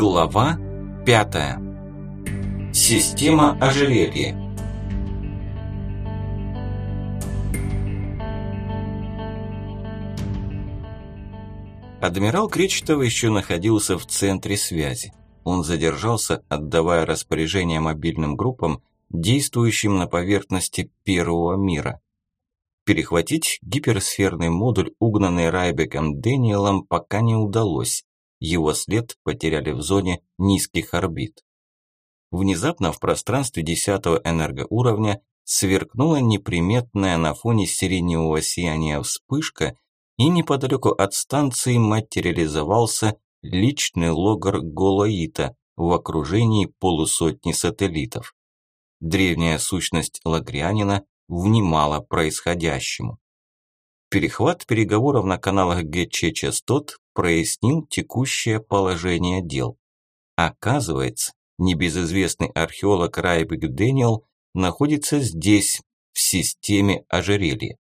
Глава 5. Система ожерелья. Адмирал Кречетов еще находился в центре связи. Он задержался, отдавая распоряжение мобильным группам, действующим на поверхности Первого мира. Перехватить гиперсферный модуль, угнанный Райбеком Дэниелом, пока не удалось его след потеряли в зоне низких орбит. Внезапно в пространстве десятого энергоуровня сверкнула неприметная на фоне сиреневого сияния вспышка, и неподалеку от станции материализовался личный логар Голоита в окружении полусотни сателлитов. Древняя сущность лагрианина внимала происходящему. Перехват переговоров на каналах ГЧ-частот прояснил текущее положение дел. Оказывается, небезызвестный археолог Райбек Дэниел находится здесь, в системе ожерелья.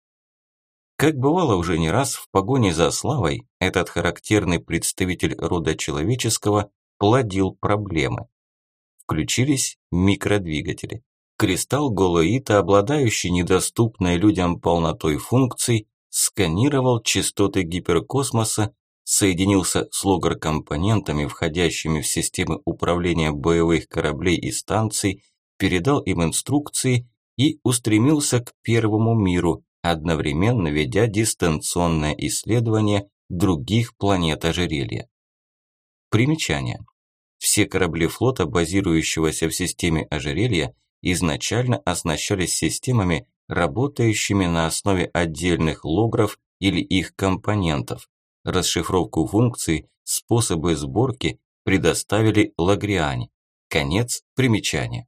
Как бывало уже не раз, в погоне за славой этот характерный представитель рода человеческого плодил проблемы. Включились микродвигатели. Кристалл Голоита, обладающий недоступной людям полнотой функций, сканировал частоты гиперкосмоса соединился с логар-компонентами, входящими в системы управления боевых кораблей и станций, передал им инструкции и устремился к первому миру, одновременно ведя дистанционное исследование других планет ожерелья. Примечание. Все корабли флота, базирующегося в системе ожерелья, изначально оснащались системами, работающими на основе отдельных логров или их компонентов, расшифровку функций, способы сборки предоставили Лагриане. Конец примечания.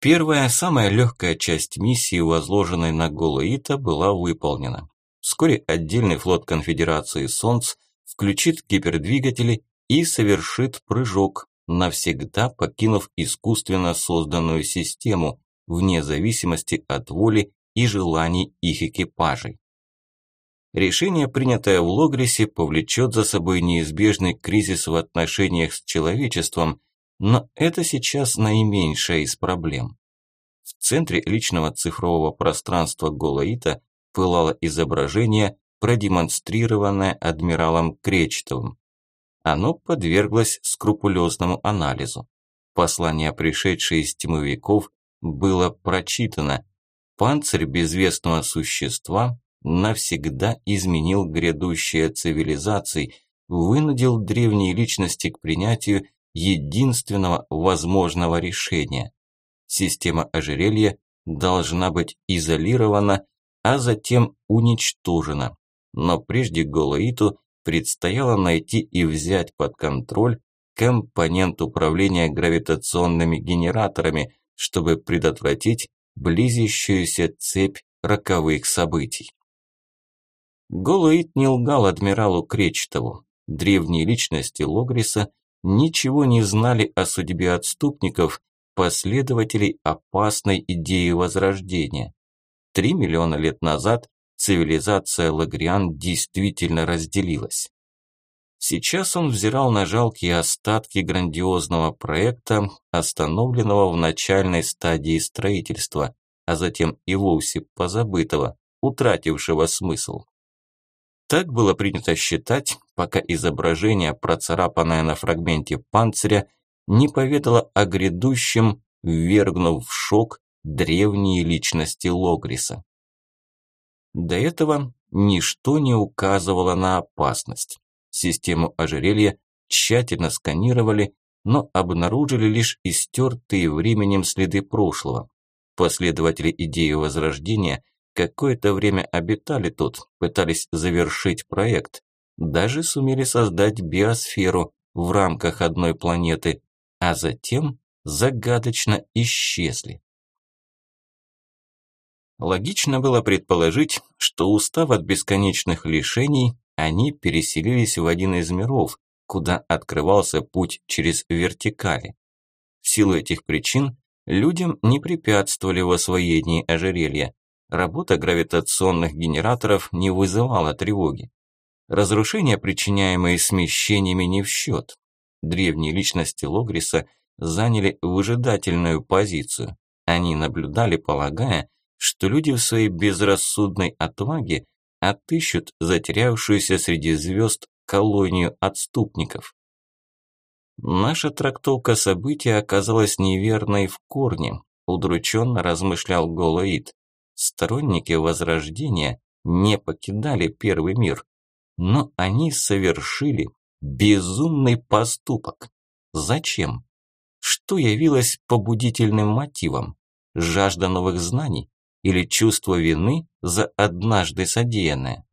Первая, самая легкая часть миссии, возложенной на Голуита, была выполнена. Вскоре отдельный флот Конфедерации Солнц включит гипердвигатели и совершит прыжок, навсегда покинув искусственно созданную систему, вне зависимости от воли и желаний их экипажей. Решение, принятое в Логрисе, повлечет за собой неизбежный кризис в отношениях с человечеством, но это сейчас наименьшая из проблем. В центре личного цифрового пространства Голоита пылало изображение, продемонстрированное адмиралом Кречетовым. Оно подверглось скрупулезному анализу. Послание, пришедшее из тьмовиков, было прочитано. Панцирь безвестного существа навсегда изменил грядущие цивилизации, вынудил древние личности к принятию единственного возможного решения. Система ожерелья должна быть изолирована, а затем уничтожена. Но прежде Голоиту предстояло найти и взять под контроль компонент управления гравитационными генераторами, чтобы предотвратить близящуюся цепь роковых событий. Голуит не лгал адмиралу Кречетову. Древние личности Логриса ничего не знали о судьбе отступников, последователей опасной идеи Возрождения. Три миллиона лет назад цивилизация Лагриан действительно разделилась. Сейчас он взирал на жалкие остатки грандиозного проекта, остановленного в начальной стадии строительства, а затем и вовсе позабытого, утратившего смысл. Так было принято считать, пока изображение, процарапанное на фрагменте панциря, не поведало о грядущем, ввергнув в шок древние личности Логриса. До этого ничто не указывало на опасность. Систему ожерелья тщательно сканировали, но обнаружили лишь истертые временем следы прошлого. Последователи идеи Возрождения – Какое-то время обитали тут, пытались завершить проект. Даже сумели создать биосферу в рамках одной планеты, а затем загадочно исчезли. Логично было предположить, что устав от бесконечных лишений, они переселились в один из миров, куда открывался путь через вертикали. В силу этих причин людям не препятствовали в освоении ожерелья, Работа гравитационных генераторов не вызывала тревоги. Разрушения, причиняемые смещениями, не в счет. Древние личности Логриса заняли выжидательную позицию. Они наблюдали, полагая, что люди в своей безрассудной отваге отыщут затерявшуюся среди звезд колонию отступников. Наша трактовка события оказалась неверной в корне, удрученно размышлял Голоид. Сторонники Возрождения не покидали Первый мир, но они совершили безумный поступок. Зачем? Что явилось побудительным мотивом? Жажда новых знаний или чувство вины за однажды содеянное?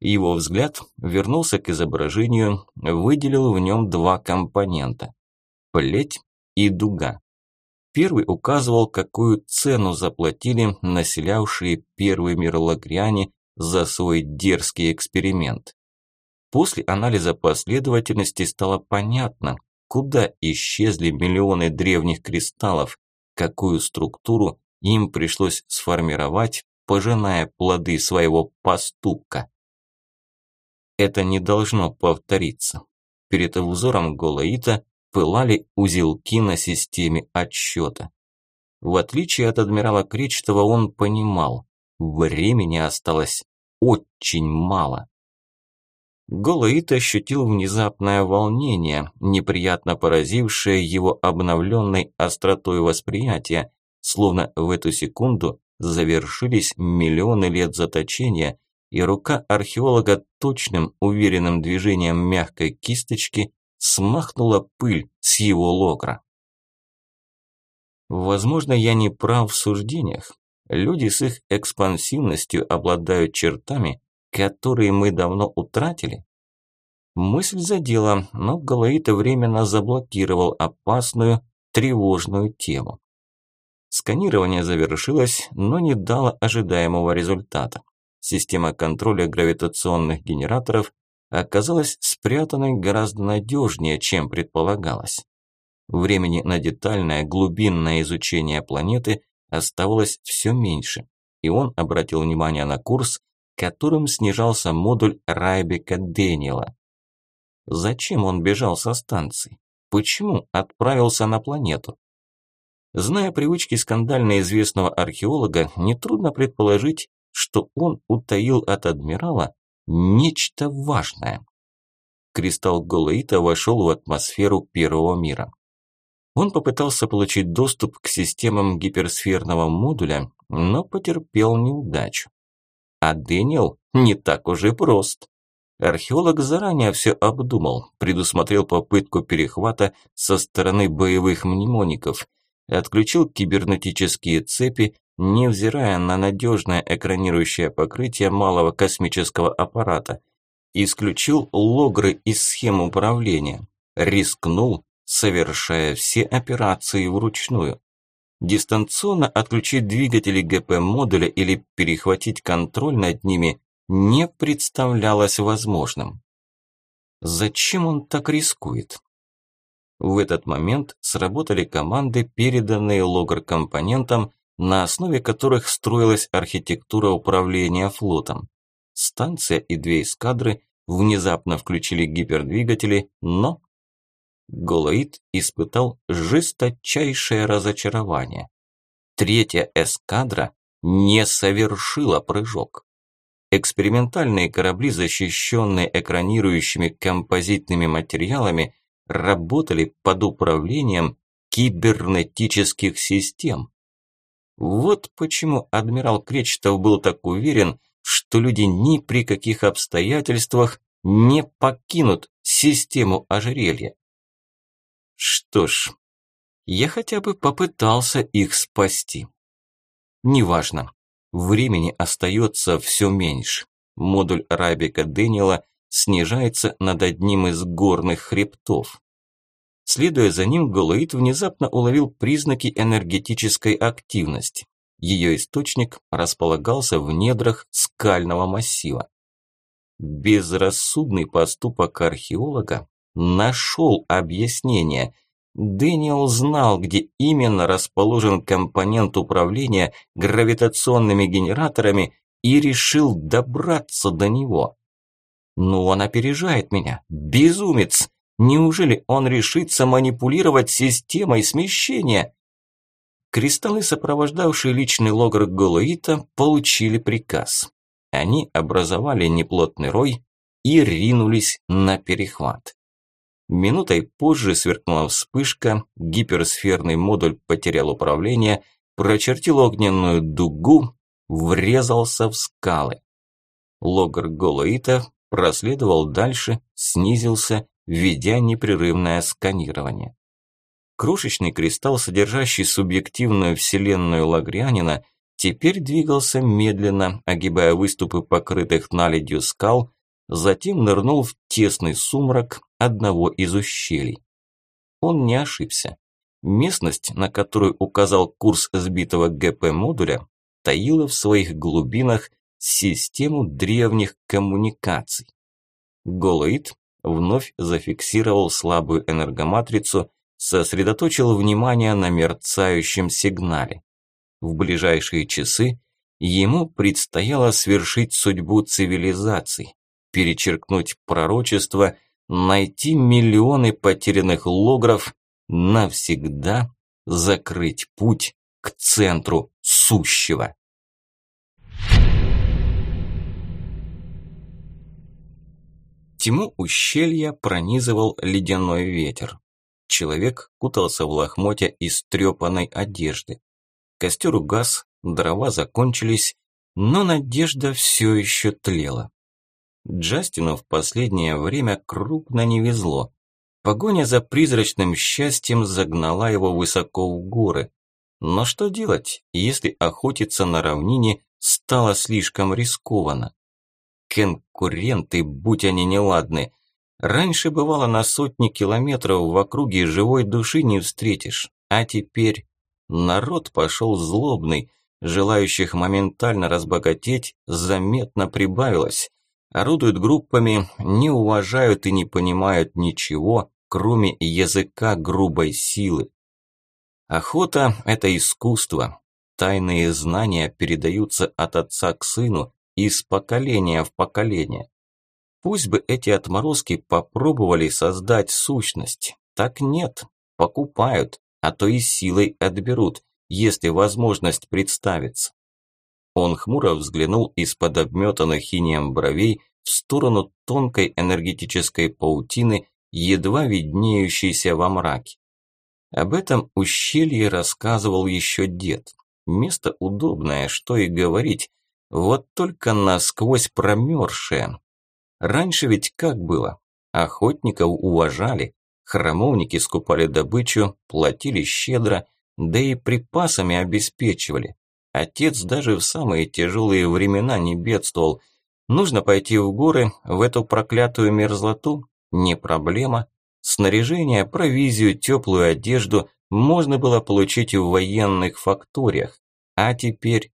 Его взгляд вернулся к изображению, выделил в нем два компонента – плеть и дуга. Первый указывал, какую цену заплатили населявшие первый мир лагряне за свой дерзкий эксперимент. После анализа последовательности стало понятно, куда исчезли миллионы древних кристаллов, какую структуру им пришлось сформировать, пожиная плоды своего поступка. Это не должно повториться. Перед взором Голоита пылали узелки на системе отсчета. В отличие от адмирала Кречетова он понимал, времени осталось очень мало. Голоит ощутил внезапное волнение, неприятно поразившее его обновленной остротой восприятия, словно в эту секунду завершились миллионы лет заточения, и рука археолога точным, уверенным движением мягкой кисточки смахнула пыль с его логра. Возможно, я не прав в суждениях. Люди с их экспансивностью обладают чертами, которые мы давно утратили. Мысль задела, но Галаита временно заблокировал опасную, тревожную тему. Сканирование завершилось, но не дало ожидаемого результата. Система контроля гравитационных генераторов оказалась спрятанной гораздо надежнее, чем предполагалось. Времени на детальное глубинное изучение планеты оставалось все меньше, и он обратил внимание на курс, которым снижался модуль Райбека Дэниела. Зачем он бежал со станции? Почему отправился на планету? Зная привычки скандально известного археолога, нетрудно предположить, что он утаил от адмирала Нечто важное. Кристалл Голоита вошел в атмосферу первого мира. Он попытался получить доступ к системам гиперсферного модуля, но потерпел неудачу. А Дэниел не так уже прост. Археолог заранее все обдумал, предусмотрел попытку перехвата со стороны боевых мнемоников, отключил кибернетические цепи невзирая на надежное экранирующее покрытие малого космического аппарата, исключил логры из схем управления, рискнул, совершая все операции вручную. Дистанционно отключить двигатели ГП-модуля или перехватить контроль над ними не представлялось возможным. Зачем он так рискует? В этот момент сработали команды, переданные логр-компонентам, на основе которых строилась архитектура управления флотом. Станция и две эскадры внезапно включили гипердвигатели, но... Голоид испытал жесточайшее разочарование. Третья эскадра не совершила прыжок. Экспериментальные корабли, защищенные экранирующими композитными материалами, работали под управлением кибернетических систем. Вот почему адмирал Кречетов был так уверен, что люди ни при каких обстоятельствах не покинут систему ожерелья. Что ж, я хотя бы попытался их спасти. Неважно, времени остается все меньше. Модуль Райбека Дэниела снижается над одним из горных хребтов. Следуя за ним, Голоид внезапно уловил признаки энергетической активности. Ее источник располагался в недрах скального массива. Безрассудный поступок археолога нашел объяснение. Дэниел знал, где именно расположен компонент управления гравитационными генераторами и решил добраться до него. Но он опережает меня. Безумец! Неужели он решится манипулировать системой смещения? Кристаллы, сопровождавшие личный логр Голуита, получили приказ. Они образовали неплотный рой и ринулись на перехват. Минутой позже сверкнула вспышка, гиперсферный модуль потерял управление, прочертил огненную дугу, врезался в скалы. Логр Голуита проследовал дальше, снизился ведя непрерывное сканирование. Крошечный кристалл, содержащий субъективную вселенную Лагрианина, теперь двигался медленно, огибая выступы покрытых наледью скал, затем нырнул в тесный сумрак одного из ущелий. Он не ошибся. Местность, на которую указал курс сбитого ГП-модуля, таила в своих глубинах систему древних коммуникаций. Голоид вновь зафиксировал слабую энергоматрицу, сосредоточил внимание на мерцающем сигнале. В ближайшие часы ему предстояло свершить судьбу цивилизаций, перечеркнуть пророчество, найти миллионы потерянных логров, навсегда закрыть путь к центру сущего. Тьму ущелья пронизывал ледяной ветер. Человек кутался в лохмотья из трепанной одежды. Костер угас, дрова закончились, но надежда все еще тлела. Джастину в последнее время крупно не везло. Погоня за призрачным счастьем загнала его высоко в горы. Но что делать, если охотиться на равнине стало слишком рискованно? Конкуренты, будь они неладны. Раньше бывало на сотни километров в округе живой души не встретишь, а теперь народ пошел злобный, желающих моментально разбогатеть заметно прибавилось. Орудуют группами, не уважают и не понимают ничего, кроме языка грубой силы. Охота – это искусство. Тайные знания передаются от отца к сыну, из поколения в поколение. Пусть бы эти отморозки попробовали создать сущность. Так нет, покупают, а то и силой отберут, если возможность представится. Он хмуро взглянул из-под обметанных инеем бровей в сторону тонкой энергетической паутины, едва виднеющейся во мраке. Об этом ущелье рассказывал еще дед. Место удобное, что и говорить, вот только насквозь промерзшее. Раньше ведь как было? Охотников уважали, храмовники скупали добычу, платили щедро, да и припасами обеспечивали. Отец даже в самые тяжелые времена не бедствовал. Нужно пойти в горы, в эту проклятую мерзлоту? Не проблема. Снаряжение, провизию, теплую одежду можно было получить в военных факториях. А теперь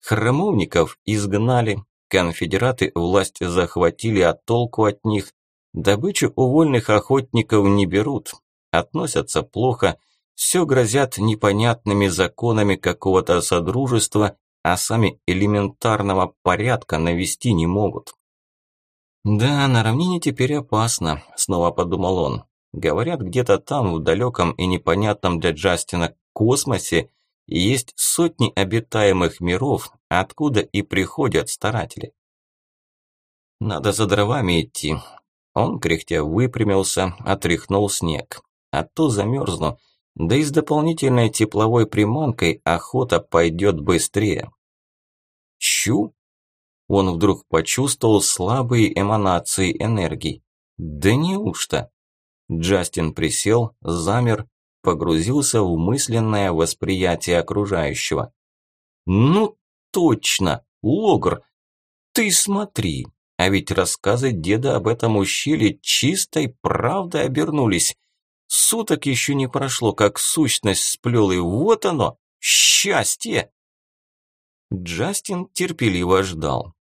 Храмовников изгнали, конфедераты власть захватили, а толку от них. Добычу у вольных охотников не берут, относятся плохо, все грозят непонятными законами какого-то содружества, а сами элементарного порядка навести не могут. «Да, на равнине теперь опасно», – снова подумал он. «Говорят, где-то там, в далеком и непонятном для Джастина космосе, есть сотни обитаемых миров, откуда и приходят старатели. Надо за дровами идти. Он, кряхтя, выпрямился, отряхнул снег. А то замерзну, да и с дополнительной тепловой приманкой охота пойдет быстрее. Чу! Он вдруг почувствовал слабые эманации энергии. Да неужто? Джастин присел, замер, погрузился в мысленное восприятие окружающего. «Ну точно, Логр, ты смотри, а ведь рассказы деда об этом ущелье чистой правдой обернулись. Суток еще не прошло, как сущность сплел, и вот оно, счастье!» Джастин терпеливо ждал.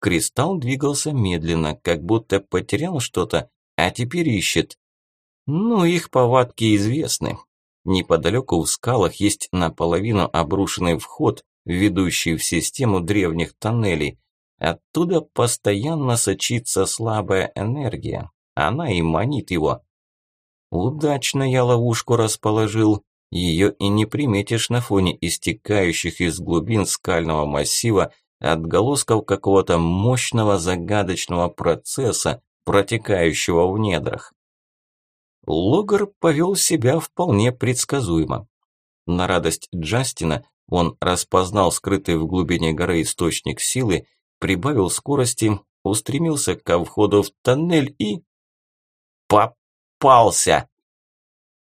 Кристалл двигался медленно, как будто потерял что-то, а теперь ищет. Ну, их повадки известны. Неподалеку в скалах есть наполовину обрушенный вход, ведущий в систему древних тоннелей. Оттуда постоянно сочится слабая энергия. Она и манит его, Удачно я ловушку расположил. Ее и не приметишь на фоне истекающих из глубин скального массива отголосков какого-то мощного загадочного процесса, протекающего в недрах. Логар повел себя вполне предсказуемо. На радость Джастина он распознал скрытый в глубине горы источник силы, прибавил скорости, устремился ко входу в тоннель и... Попался!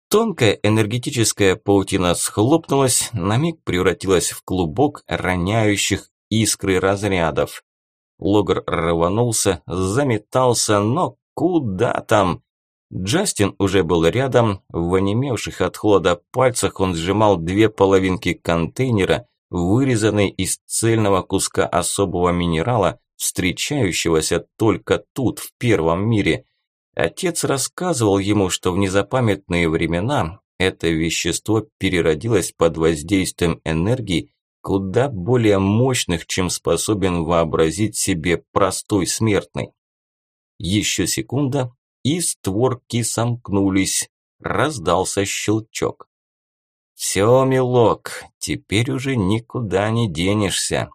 Тонкая энергетическая паутина схлопнулась, на миг превратилась в клубок роняющих искры разрядов. Логар рванулся, заметался, но куда там? Джастин уже был рядом, в онемевших от холода пальцах он сжимал две половинки контейнера, вырезанные из цельного куска особого минерала, встречающегося только тут, в первом мире. Отец рассказывал ему, что в незапамятные времена это вещество переродилось под воздействием энергии куда более мощных, чем способен вообразить себе простой смертный. Еще секунда, и створки сомкнулись, раздался щелчок. «Все, милок, теперь уже никуда не денешься».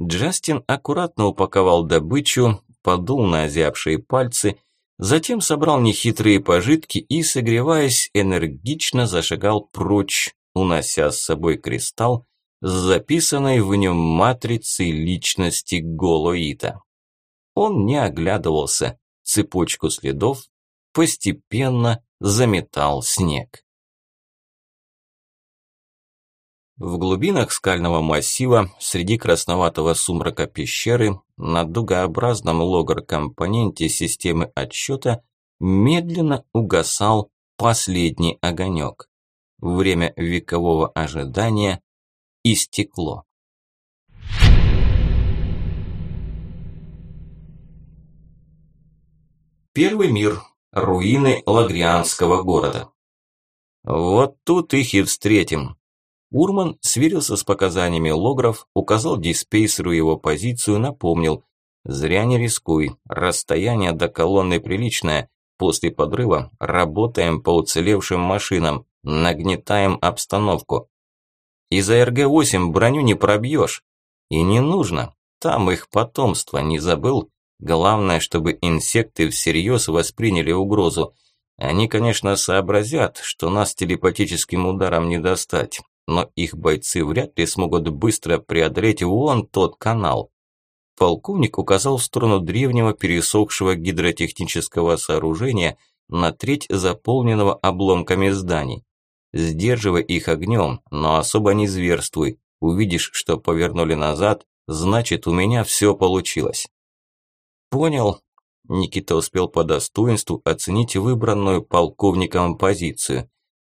Джастин аккуратно упаковал добычу, подул на озябшие пальцы, затем собрал нехитрые пожитки и, согреваясь, энергично зашагал прочь, унося с собой кристалл, с записанной в нем матрицей личности Голоита. Он не оглядывался, цепочку следов постепенно заметал снег. В глубинах скального массива, среди красноватого сумрака пещеры, на дугообразном логар-компоненте системы отсчета медленно угасал последний огонек. Время векового ожидания истекло. Первый мир. Руины Лагрианского города. Вот тут их и встретим. Урман сверился с показаниями логров, указал диспейсеру его позицию, напомнил. Зря не рискуй, расстояние до колонны приличное. После подрыва работаем по уцелевшим машинам, нагнетаем обстановку. Из АРГ-8 броню не пробьешь. И не нужно. Там их потомство, не забыл? Главное, чтобы инсекты всерьез восприняли угрозу. Они, конечно, сообразят, что нас телепатическим ударом не достать, но их бойцы вряд ли смогут быстро преодолеть вон тот канал. Полковник указал в сторону древнего пересохшего гидротехнического сооружения на треть заполненного обломками зданий. Сдерживай их огнем, но особо не зверствуй. Увидишь, что повернули назад, значит у меня все получилось. Понял. Никита успел по достоинству оценить выбранную полковником позицию.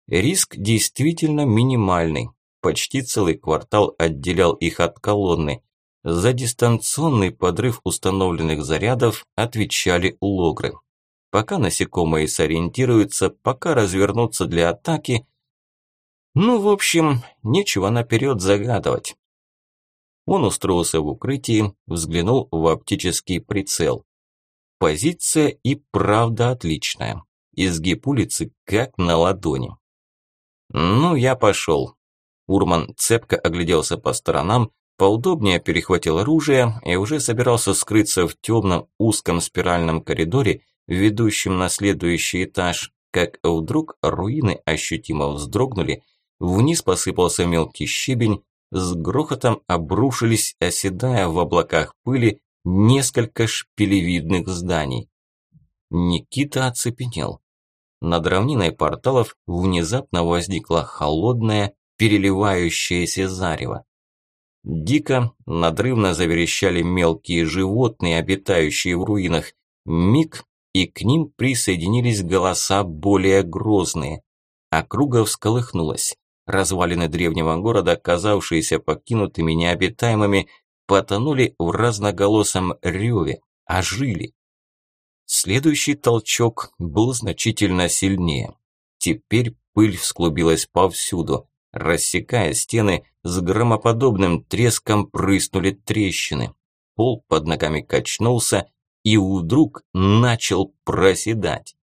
Риск действительно минимальный. Почти целый квартал отделял их от колонны. За дистанционный подрыв установленных зарядов отвечали логры. Пока насекомые сориентируются, пока развернутся для атаки – ну, в общем, нечего наперед загадывать. Он устроился в укрытии, взглянул в оптический прицел. Позиция и правда отличная. Изгиб улицы как на ладони. Ну, я пошел. Урман цепко огляделся по сторонам, поудобнее перехватил оружие и уже собирался скрыться в темном узком спиральном коридоре, ведущем на следующий этаж, как вдруг руины ощутимо вздрогнули, Вниз посыпался мелкий щебень, с грохотом обрушились, оседая в облаках пыли, несколько шпилевидных зданий. Никита оцепенел. Над равниной порталов внезапно возникло холодное, переливающееся зарево. Дико, надрывно заверещали мелкие животные, обитающие в руинах. Миг, и к ним присоединились голоса более грозные. Округа всколыхнулась. Развалины древнего города, казавшиеся покинутыми необитаемыми, потонули в разноголосом реве, ожили. Следующий толчок был значительно сильнее. Теперь пыль всклубилась повсюду. Рассекая стены, с громоподобным треском прыснули трещины. Пол под ногами качнулся и вдруг начал проседать.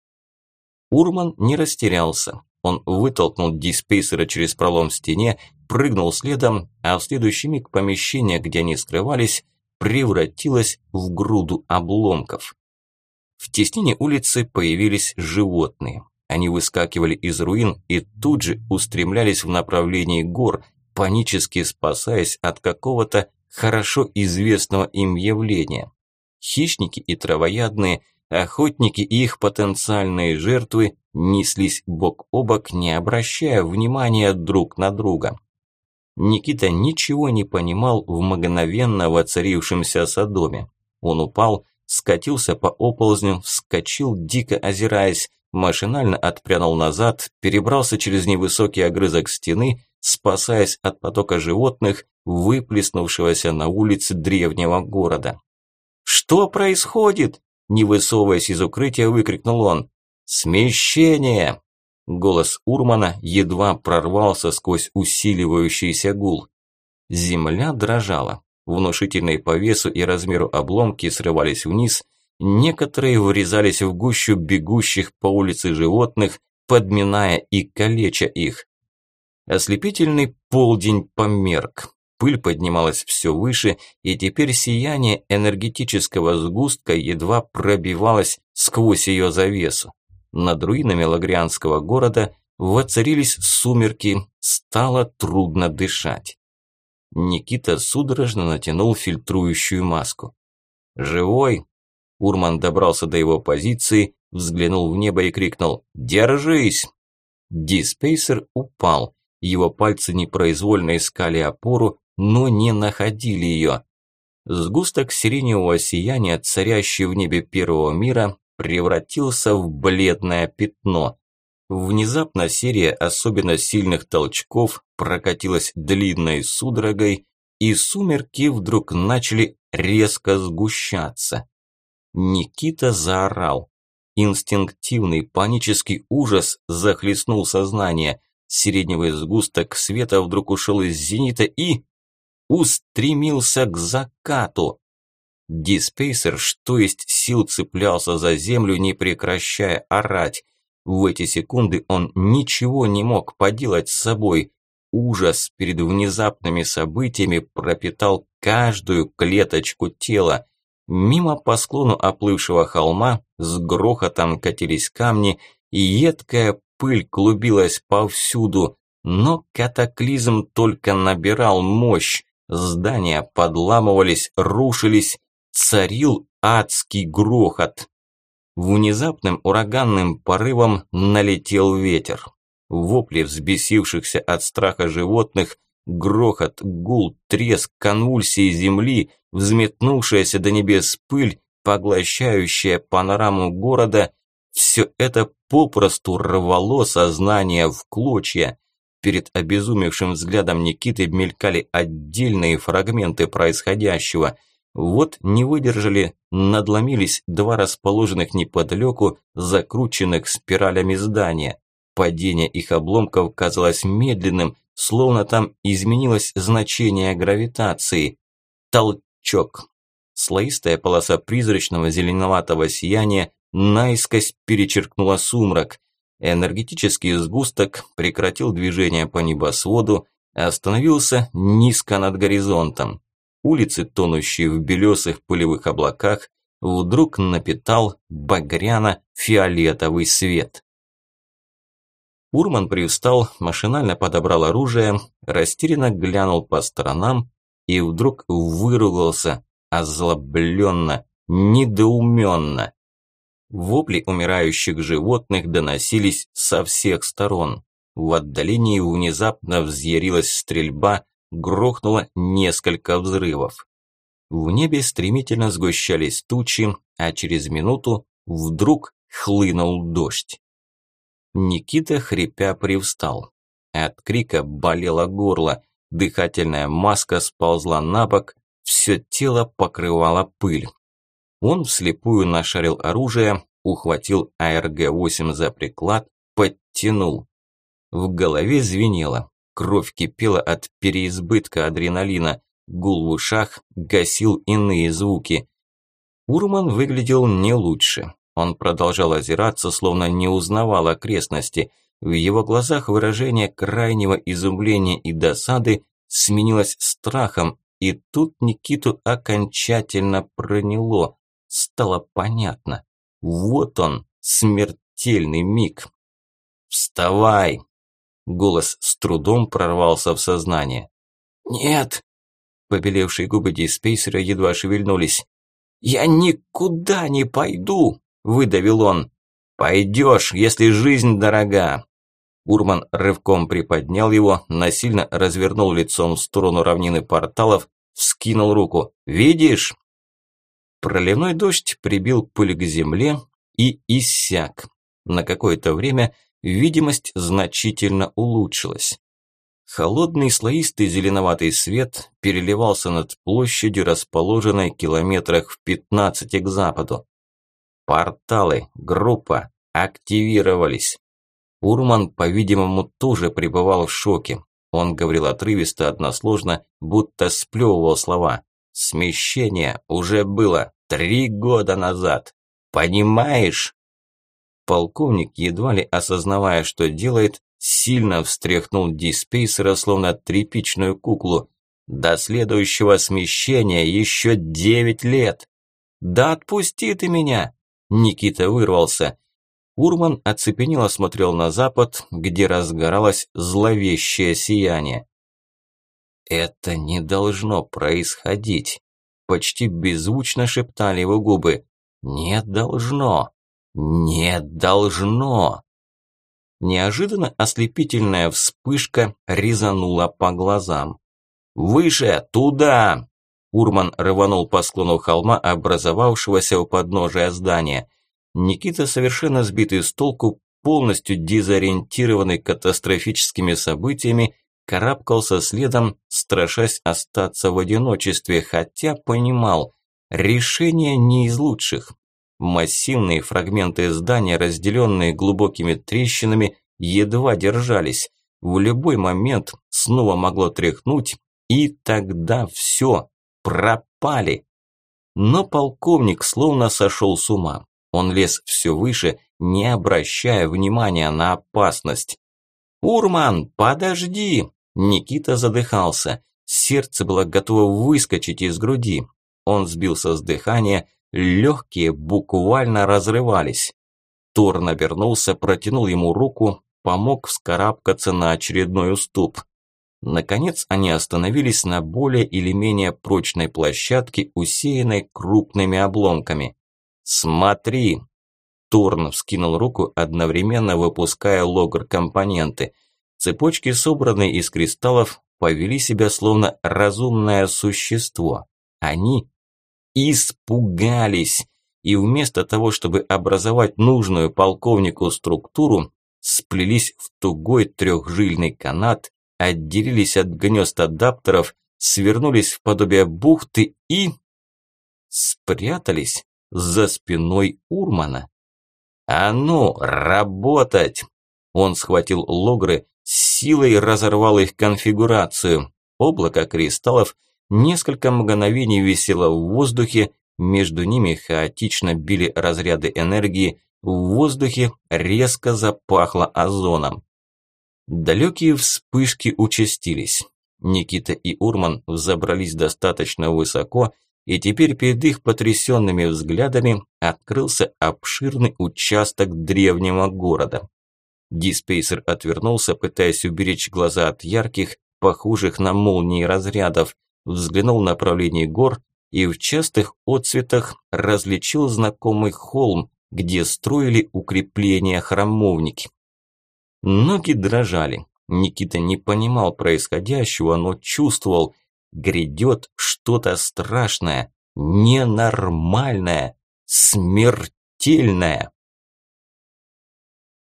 Урман не растерялся. Он вытолкнул диспейсера через пролом в стене, прыгнул следом, а в следующий миг помещение, где они скрывались, превратилось в груду обломков. В теснине улицы появились животные. Они выскакивали из руин и тут же устремлялись в направлении гор, панически спасаясь от какого-то хорошо известного им явления. Хищники и травоядные, охотники и их потенциальные жертвы неслись бок о бок, не обращая внимания друг на друга. Никита ничего не понимал в мгновенно воцарившемся садоме. Он упал, скатился по оползню, вскочил, дико озираясь, машинально отпрянул назад, перебрался через невысокий огрызок стены, спасаясь от потока животных, выплеснувшегося на улице древнего города. «Что происходит?» – не высовываясь из укрытия, выкрикнул он. «Смещение!» Голос Урмана едва прорвался сквозь усиливающийся гул. Земля дрожала. Внушительные по весу и размеру обломки срывались вниз, некоторые врезались в гущу бегущих по улице животных, подминая и калеча их. Ослепительный полдень померк. Пыль поднималась все выше, и теперь сияние энергетического сгустка едва пробивалось сквозь ее завесу. Над руинами Лагрианского города воцарились сумерки, стало трудно дышать. Никита судорожно натянул фильтрующую маску. «Живой?» Урман добрался до его позиции, взглянул в небо и крикнул «Держись!». Диспейсер упал. Его пальцы непроизвольно искали опору, но не находили ее. Сгусток сиреневого сияния, царящий в небе первого мира, превратился в бледное пятно. Внезапно серия особенно сильных толчков прокатилась длинной судорогой, и сумерки вдруг начали резко сгущаться. Никита заорал. Инстинктивный панический ужас захлестнул сознание. Сиреневый сгусток света вдруг ушел из зенита и... устремился к закату. Диспейсер, что есть сил, цеплялся за землю, не прекращая орать. В эти секунды он ничего не мог поделать с собой. Ужас перед внезапными событиями пропитал каждую клеточку тела. Мимо по склону оплывшего холма с грохотом катились камни, и едкая пыль клубилась повсюду, но катаклизм только набирал мощь. Здания подламывались, рушились, царил адский грохот. Внезапным ураганным порывом налетел ветер. Вопли взбесившихся от страха животных, грохот, гул, треск, конвульсии земли, взметнувшаяся до небес пыль, поглощающая панораму города, все это попросту рвало сознание в клочья. Перед обезумевшим взглядом Никиты мелькали отдельные фрагменты происходящего – вот не выдержали, надломились два расположенных неподалеку закрученных спиралями здания. Падение их обломков казалось медленным, словно там изменилось значение гравитации. Толчок. Слоистая полоса призрачного зеленоватого сияния наискось перечеркнула сумрак. Энергетический сгусток прекратил движение по небосводу, остановился низко над горизонтом улицы, тонущие в белесых пылевых облаках, вдруг напитал багряно-фиолетовый свет. Урман привстал, машинально подобрал оружие, растерянно глянул по сторонам и вдруг выругался, озлобленно, недоуменно. Вопли умирающих животных доносились со всех сторон. В отдалении внезапно взъярилась стрельба, грохнуло несколько взрывов. В небе стремительно сгущались тучи, а через минуту вдруг хлынул дождь. Никита, хрипя, привстал. От крика болело горло, дыхательная маска сползла на бок, все тело покрывало пыль. Он вслепую нашарил оружие, ухватил АРГ-8 за приклад, подтянул. В голове звенело. Кровь кипела от переизбытка адреналина, гул в ушах гасил иные звуки. Урман выглядел не лучше. Он продолжал озираться, словно не узнавал окрестности. В его глазах выражение крайнего изумления и досады сменилось страхом, и тут Никиту окончательно проняло. Стало понятно. Вот он, смертельный миг. «Вставай!» Голос с трудом прорвался в сознание. «Нет!» Побелевшие губы диспейсера едва шевельнулись. «Я никуда не пойду!» – выдавил он. «Пойдешь, если жизнь дорога!» Урман рывком приподнял его, насильно развернул лицом в сторону равнины порталов, вскинул руку. «Видишь?» Проливной дождь прибил пыль к земле и иссяк. На какое-то время видимость значительно улучшилась. Холодный слоистый зеленоватый свет переливался над площадью, расположенной километрах в 15 к западу. Порталы, группа, активировались. Урман, по-видимому, тоже пребывал в шоке. Он говорил отрывисто, односложно, будто сплевывал слова. «Смещение уже было три года назад. Понимаешь?» Полковник, едва ли осознавая, что делает, сильно встряхнул диспейсера, словно тряпичную куклу. «До следующего смещения еще девять лет!» «Да отпусти ты меня!» Никита вырвался. Урман оцепенело смотрел на запад, где разгоралось зловещее сияние. «Это не должно происходить», – почти беззвучно шептали его губы. «Не должно! Не должно!» Неожиданно ослепительная вспышка резанула по глазам. «Выше! Туда!» Урман рванул по склону холма, образовавшегося у подножия здания. Никита, совершенно сбитый с толку, полностью дезориентированный катастрофическими событиями, карабкался следом, страшась остаться в одиночестве, хотя понимал, решение не из лучших. Массивные фрагменты здания, разделенные глубокими трещинами, едва держались. В любой момент снова могло тряхнуть, и тогда все, пропали. Но полковник словно сошел с ума. Он лез все выше, не обращая внимания на опасность. «Урман, подожди!» Никита задыхался. Сердце было готово выскочить из груди. Он сбился с дыхания, легкие буквально разрывались. Тор набернулся, протянул ему руку, помог вскарабкаться на очередной уступ. Наконец они остановились на более или менее прочной площадке, усеянной крупными обломками. «Смотри!» Торн вскинул руку, одновременно выпуская логр-компоненты. Цепочки, собранные из кристаллов, повели себя словно разумное существо. Они испугались и вместо того, чтобы образовать нужную полковнику структуру, сплелись в тугой трехжильный канат, отделились от гнезд адаптеров, свернулись в подобие бухты и... спрятались за спиной Урмана. «А ну, работать!» Он схватил логры, силой разорвал их конфигурацию. Облако кристаллов несколько мгновений висело в воздухе, между ними хаотично били разряды энергии, в воздухе резко запахло озоном. Далекие вспышки участились. Никита и Урман взобрались достаточно высоко, и теперь перед их потрясенными взглядами открылся обширный участок древнего города. Диспейсер отвернулся, пытаясь уберечь глаза от ярких, похожих на молнии разрядов, взглянул в направлении гор и в частых отцветах различил знакомый холм, где строили укрепления храмовники. Ноги дрожали. Никита не понимал происходящего, но чувствовал – грядет что-то страшное, ненормальное, смертельное.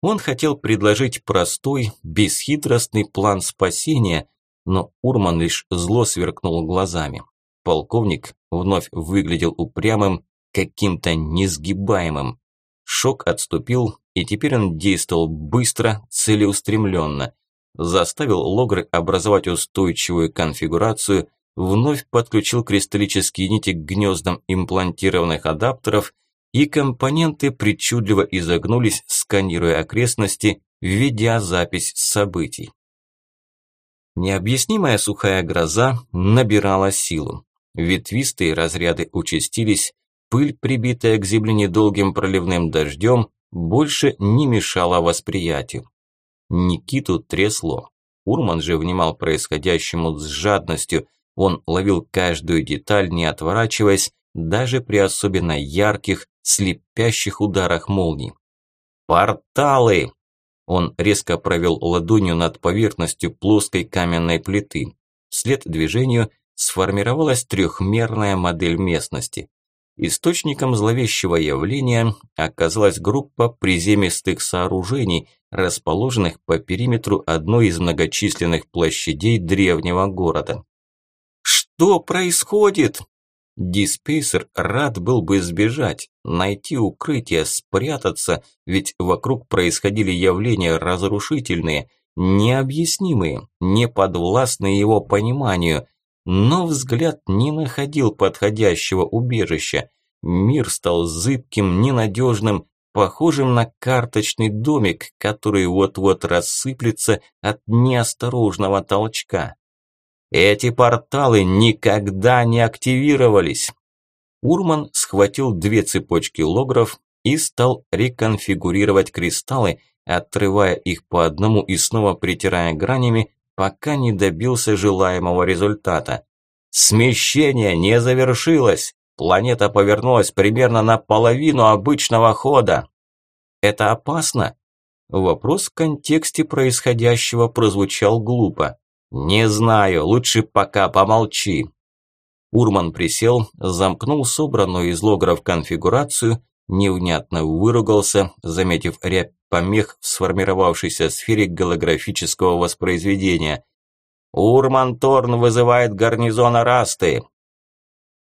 Он хотел предложить простой, бесхитростный план спасения, но Урман лишь зло сверкнул глазами. Полковник вновь выглядел упрямым, каким-то несгибаемым. Шок отступил, и теперь он действовал быстро, целеустремленно – заставил логры образовать устойчивую конфигурацию, вновь подключил кристаллические нити к гнездам имплантированных адаптеров и компоненты причудливо изогнулись, сканируя окрестности, ведя запись событий. Необъяснимая сухая гроза набирала силу. Ветвистые разряды участились, пыль, прибитая к земле недолгим проливным дождем, больше не мешала восприятию. Никиту трясло. Урман же внимал происходящему с жадностью. Он ловил каждую деталь, не отворачиваясь, даже при особенно ярких, слепящих ударах молний. «Порталы!» Он резко провел ладонью над поверхностью плоской каменной плиты. Вслед движению сформировалась трехмерная модель местности. Источником зловещего явления оказалась группа приземистых сооружений, расположенных по периметру одной из многочисленных площадей древнего города. «Что происходит?» Диспейсер рад был бы сбежать, найти укрытие, спрятаться, ведь вокруг происходили явления разрушительные, необъяснимые, неподвластные его пониманию. Но взгляд не находил подходящего убежища. Мир стал зыбким, ненадежным, похожим на карточный домик, который вот-вот рассыплется от неосторожного толчка. Эти порталы никогда не активировались. Урман схватил две цепочки логров и стал реконфигурировать кристаллы, отрывая их по одному и снова притирая гранями, пока не добился желаемого результата. Смещение не завершилось. Планета повернулась примерно на половину обычного хода. Это опасно? Вопрос в контексте происходящего прозвучал глупо. «Не знаю, лучше пока помолчи». Урман присел, замкнул собранную из логров конфигурацию, невнятно выругался, заметив рябь помех в сформировавшейся сфере голографического воспроизведения. «Урман Торн вызывает гарнизон Арасты!»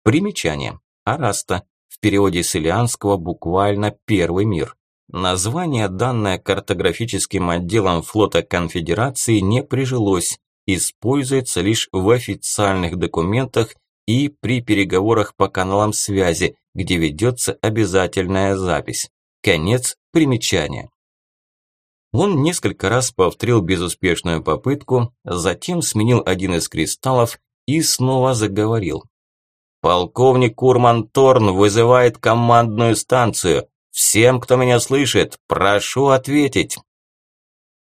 Примечание. Араста. В переводе с ильянского буквально «первый мир». Название, данное картографическим отделом флота Конфедерации, не прижилось, используется лишь в официальных документах и при переговорах по каналам связи, где ведется обязательная запись. Конец примечания. Он несколько раз повторил безуспешную попытку, затем сменил один из кристаллов и снова заговорил. «Полковник Курман Торн вызывает командную станцию. Всем, кто меня слышит, прошу ответить».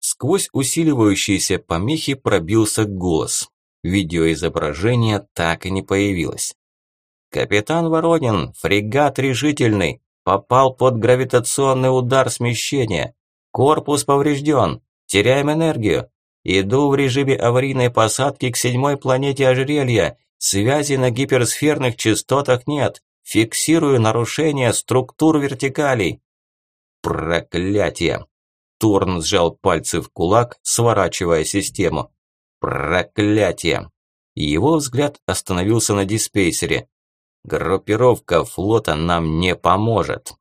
Сквозь усиливающиеся помехи пробился голос. Видеоизображение так и не появилось. «Капитан Воронин, фрегат решительный, попал под гравитационный удар смещения. Корпус поврежден, теряем энергию. Иду в режиме аварийной посадки к седьмой планете ожерелья. Связи на гиперсферных частотах нет. Фиксирую нарушение структур вертикалей». «Проклятие!» Торн сжал пальцы в кулак, сворачивая систему. Проклятие! Его взгляд остановился на диспейсере. Группировка флота нам не поможет.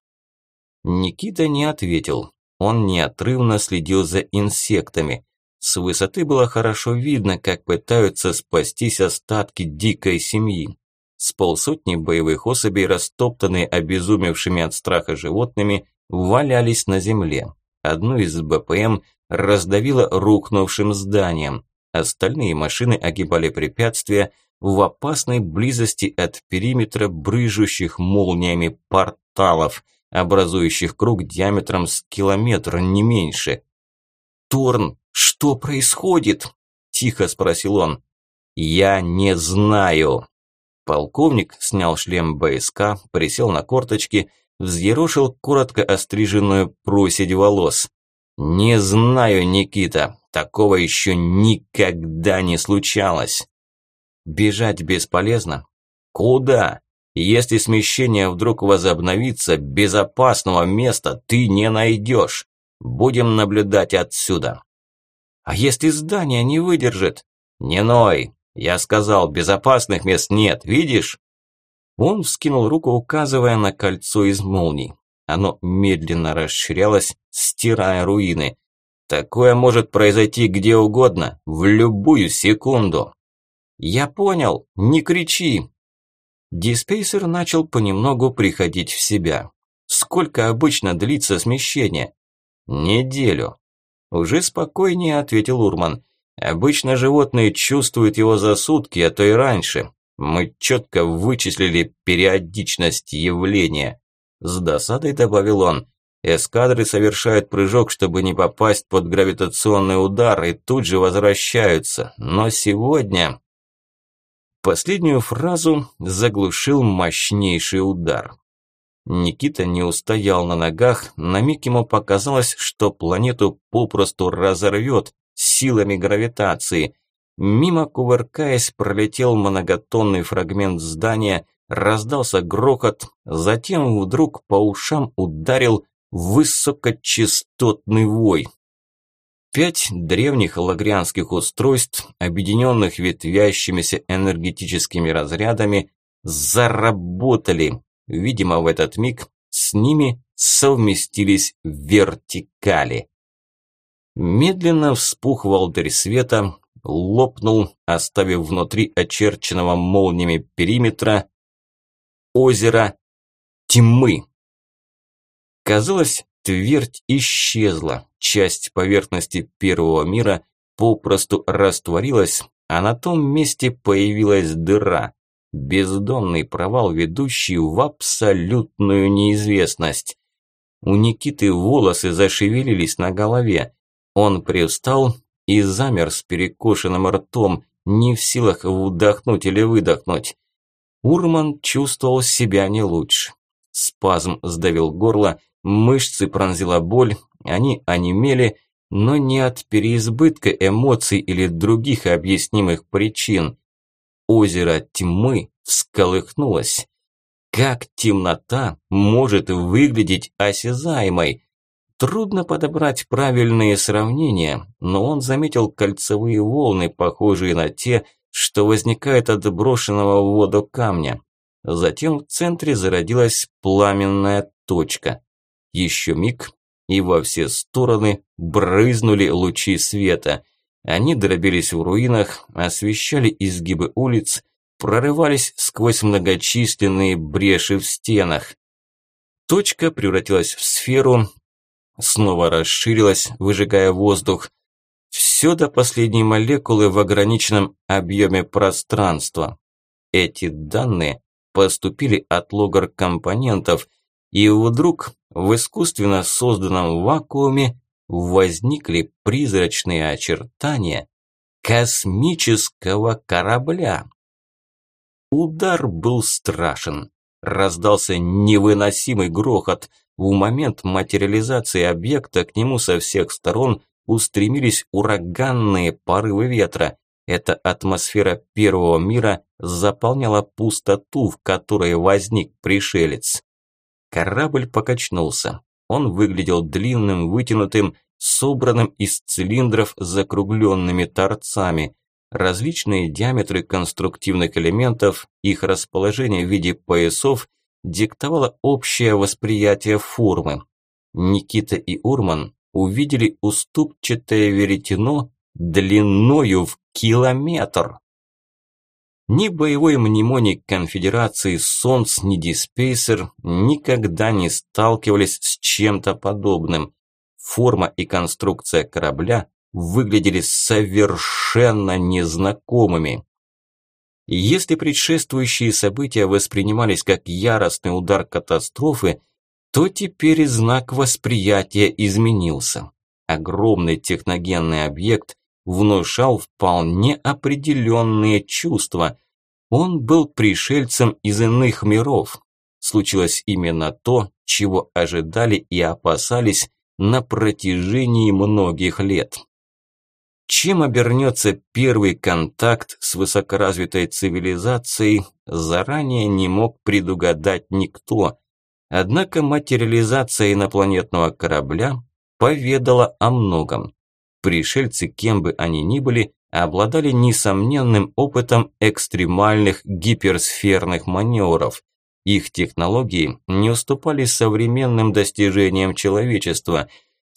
Никита не ответил. Он неотрывно следил за инсектами. С высоты было хорошо видно, как пытаются спастись остатки дикой семьи. С полсотни боевых особей, растоптанные обезумевшими от страха животными, валялись на земле. Одну из БПМ раздавило рухнувшим зданием. Остальные машины огибали препятствия в опасной близости от периметра брыжущих молниями порталов, образующих круг диаметром с километр, не меньше. «Торн, что происходит?» – тихо спросил он. «Я не знаю». Полковник снял шлем БСК, присел на корточки – взъерошил коротко остриженную проседь волос. «Не знаю, Никита, такого еще никогда не случалось». «Бежать бесполезно?» «Куда? Если смещение вдруг возобновится, безопасного места ты не найдешь. Будем наблюдать отсюда». «А если здание не выдержит?» «Не ной, я сказал, безопасных мест нет, видишь?» Он вскинул руку, указывая на кольцо из молний. Оно медленно расширялось, стирая руины. Такое может произойти где угодно, в любую секунду. «Я понял, не кричи!» Диспейсер начал понемногу приходить в себя. Сколько обычно длится смещение? Неделю. Уже спокойнее ответил Урман. Обычно животные чувствуют его за сутки, а то и раньше. Мы четко вычислили периодичность явления. С досадой добавил он. Эскадры совершают прыжок, чтобы не попасть под гравитационный удар, и тут же возвращаются. Но сегодня... Последнюю фразу заглушил мощнейший удар. Никита не устоял на ногах, на миг ему показалось, что планету попросту разорвет силами гравитации. Мимо кувыркаясь пролетел многотонный фрагмент здания, раздался грохот, затем вдруг по ушам ударил высокочастотный вой. Пять древних лагрианских устройств, объединенных ветвящимися энергетическими разрядами, заработали. Видимо, в этот миг с ними совместились вертикали. Медленно вспух волдырь света, лопнул, оставив внутри очерченного молниями периметра озеро тьмы. Казалось, твердь исчезла, часть поверхности первого мира попросту растворилась, а на том месте появилась дыра, бездонный провал, ведущий в абсолютную неизвестность. У Никиты волосы зашевелились на голове. Он привстал и замер с перекошенным ртом, не в силах вдохнуть или выдохнуть. Урман чувствовал себя не лучше. Спазм сдавил горло, мышцы пронзила боль, они онемели, но не от переизбытка эмоций или других объяснимых причин. Озеро тьмы всколыхнулось. Как темнота может выглядеть осязаемой? Трудно подобрать правильные сравнения, но он заметил кольцевые волны, похожие на те, что возникают от брошенного в воду камня. Затем в центре зародилась пламенная точка. Еще миг, и во все стороны брызнули лучи света. Они дробились в руинах, освещали изгибы улиц, прорывались сквозь многочисленные бреши в стенах. Точка превратилась в сферу, снова расширилась, выжигая воздух. Все до последней молекулы в ограниченном объеме пространства. Эти данные поступили от логар компонентов, и вдруг в искусственно созданном вакууме возникли призрачные очертания космического корабля. Удар был страшен. Раздался невыносимый грохот. В момент материализации объекта к нему со всех сторон устремились ураганные порывы ветра. Эта атмосфера первого мира заполняла пустоту, в которой возник пришелец. Корабль покачнулся. Он выглядел длинным, вытянутым, собранным из цилиндров с закругленными торцами. Различные диаметры конструктивных элементов, их расположение в виде поясов диктовало общее восприятие формы. Никита и Урман увидели уступчатое веретено длиною в километр. Ни боевой мнемоник конфедерации Солнц, ни Диспейсер никогда не сталкивались с чем-то подобным. Форма и конструкция корабля выглядели совершенно незнакомыми. Если предшествующие события воспринимались как яростный удар катастрофы, то теперь и знак восприятия изменился. Огромный техногенный объект внушал вполне определенные чувства. Он был пришельцем из иных миров. Случилось именно то, чего ожидали и опасались на протяжении многих лет. Чем обернется первый контакт с высокоразвитой цивилизацией, заранее не мог предугадать никто. Однако материализация инопланетного корабля поведала о многом. Пришельцы, кем бы они ни были, обладали несомненным опытом экстремальных гиперсферных маневров. Их технологии не уступали современным достижениям человечества.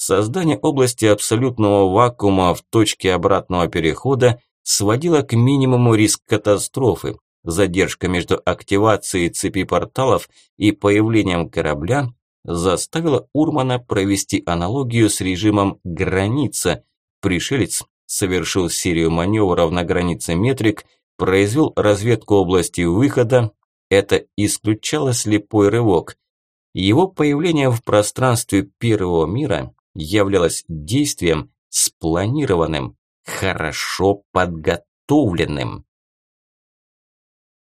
Создание области абсолютного вакуума в точке обратного перехода сводило к минимуму риск катастрофы. Задержка между активацией цепи порталов и появлением корабля заставило Урмана провести аналогию с режимом «граница». Пришелец совершил серию маневров на границе метрик, произвел разведку области выхода. Это исключало слепой рывок. Его появление в пространстве первого мира являлось действием спланированным, хорошо подготовленным.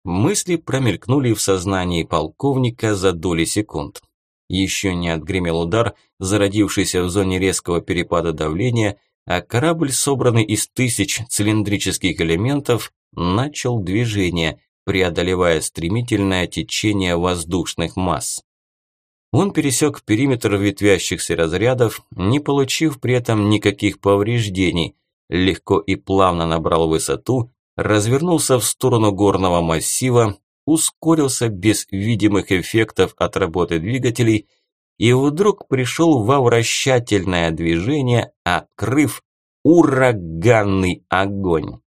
Мысли промелькнули в сознании полковника за доли секунд. Еще не отгремел удар, зародившийся в зоне резкого перепада давления, а корабль, собранный из тысяч цилиндрических элементов, начал движение, преодолевая стремительное течение воздушных масс. Он пересек периметр ветвящихся разрядов, не получив при этом никаких повреждений, легко и плавно набрал высоту, развернулся в сторону горного массива, ускорился без видимых эффектов от работы двигателей и вдруг пришел во вращательное движение, открыв ураганный огонь.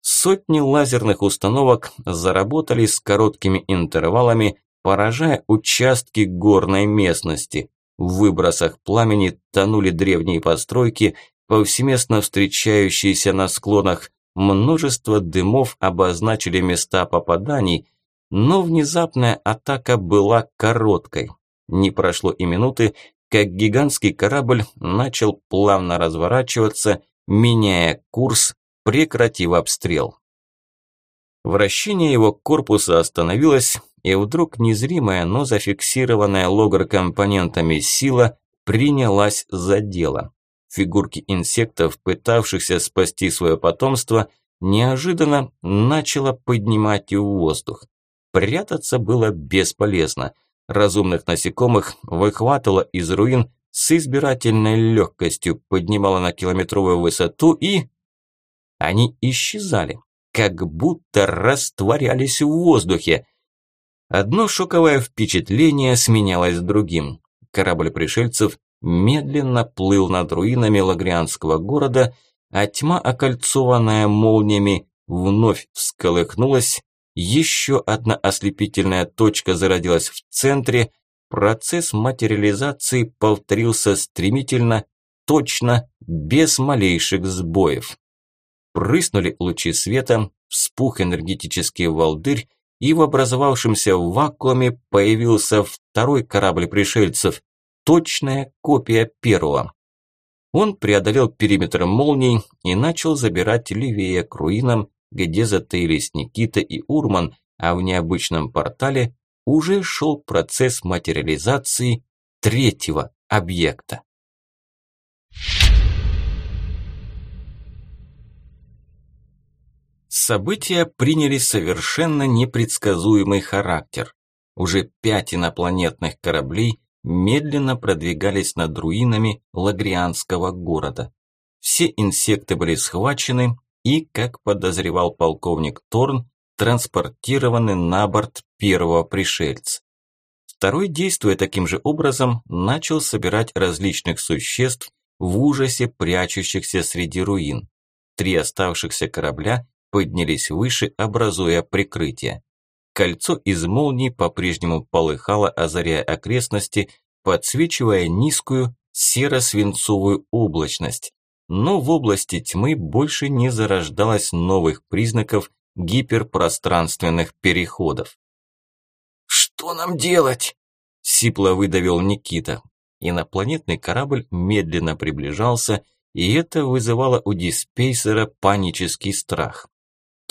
Сотни лазерных установок заработали с короткими интервалами, поражая участки горной местности. В выбросах пламени тонули древние постройки, повсеместно встречающиеся на склонах, множество дымов обозначили места попаданий, но внезапная атака была короткой. Не прошло и минуты, как гигантский корабль начал плавно разворачиваться, меняя курс, прекратив обстрел. Вращение его корпуса остановилось, и вдруг незримая, но зафиксированная логр-компонентами сила принялась за дело. Фигурки инсектов, пытавшихся спасти свое потомство, неожиданно начало поднимать в воздух. Прятаться было бесполезно. Разумных насекомых выхватывало из руин с избирательной легкостью, поднимало на километровую высоту и... Они исчезали, как будто растворялись в воздухе. Одно шоковое впечатление сменялось другим. Корабль пришельцев медленно плыл над руинами Лагрианского города, а тьма, окольцованная молниями, вновь всколыхнулась, еще одна ослепительная точка зародилась в центре, процесс материализации повторился стремительно, точно, без малейших сбоев. Прыснули лучи света, вспух энергетический волдырь, и в образовавшемся вакууме появился второй корабль пришельцев, точная копия первого. Он преодолел периметр молний и начал забирать левее к руинам, где затаились Никита и Урман, а в необычном портале уже шел процесс материализации третьего объекта. События приняли совершенно непредсказуемый характер. Уже пять инопланетных кораблей медленно продвигались над руинами Лагрианского города. Все инсекты были схвачены и, как подозревал полковник Торн, транспортированы на борт первого пришельца. Второй, действуя таким же образом, начал собирать различных существ в ужасе прячущихся среди руин. Три оставшихся корабля поднялись выше, образуя прикрытие. Кольцо из молний по-прежнему полыхало, озаряя окрестности, подсвечивая низкую серо-свинцовую облачность. Но в области тьмы больше не зарождалось новых признаков гиперпространственных переходов. «Что нам делать?» – сипло выдавил Никита. Инопланетный корабль медленно приближался, и это вызывало у диспейсера панический страх.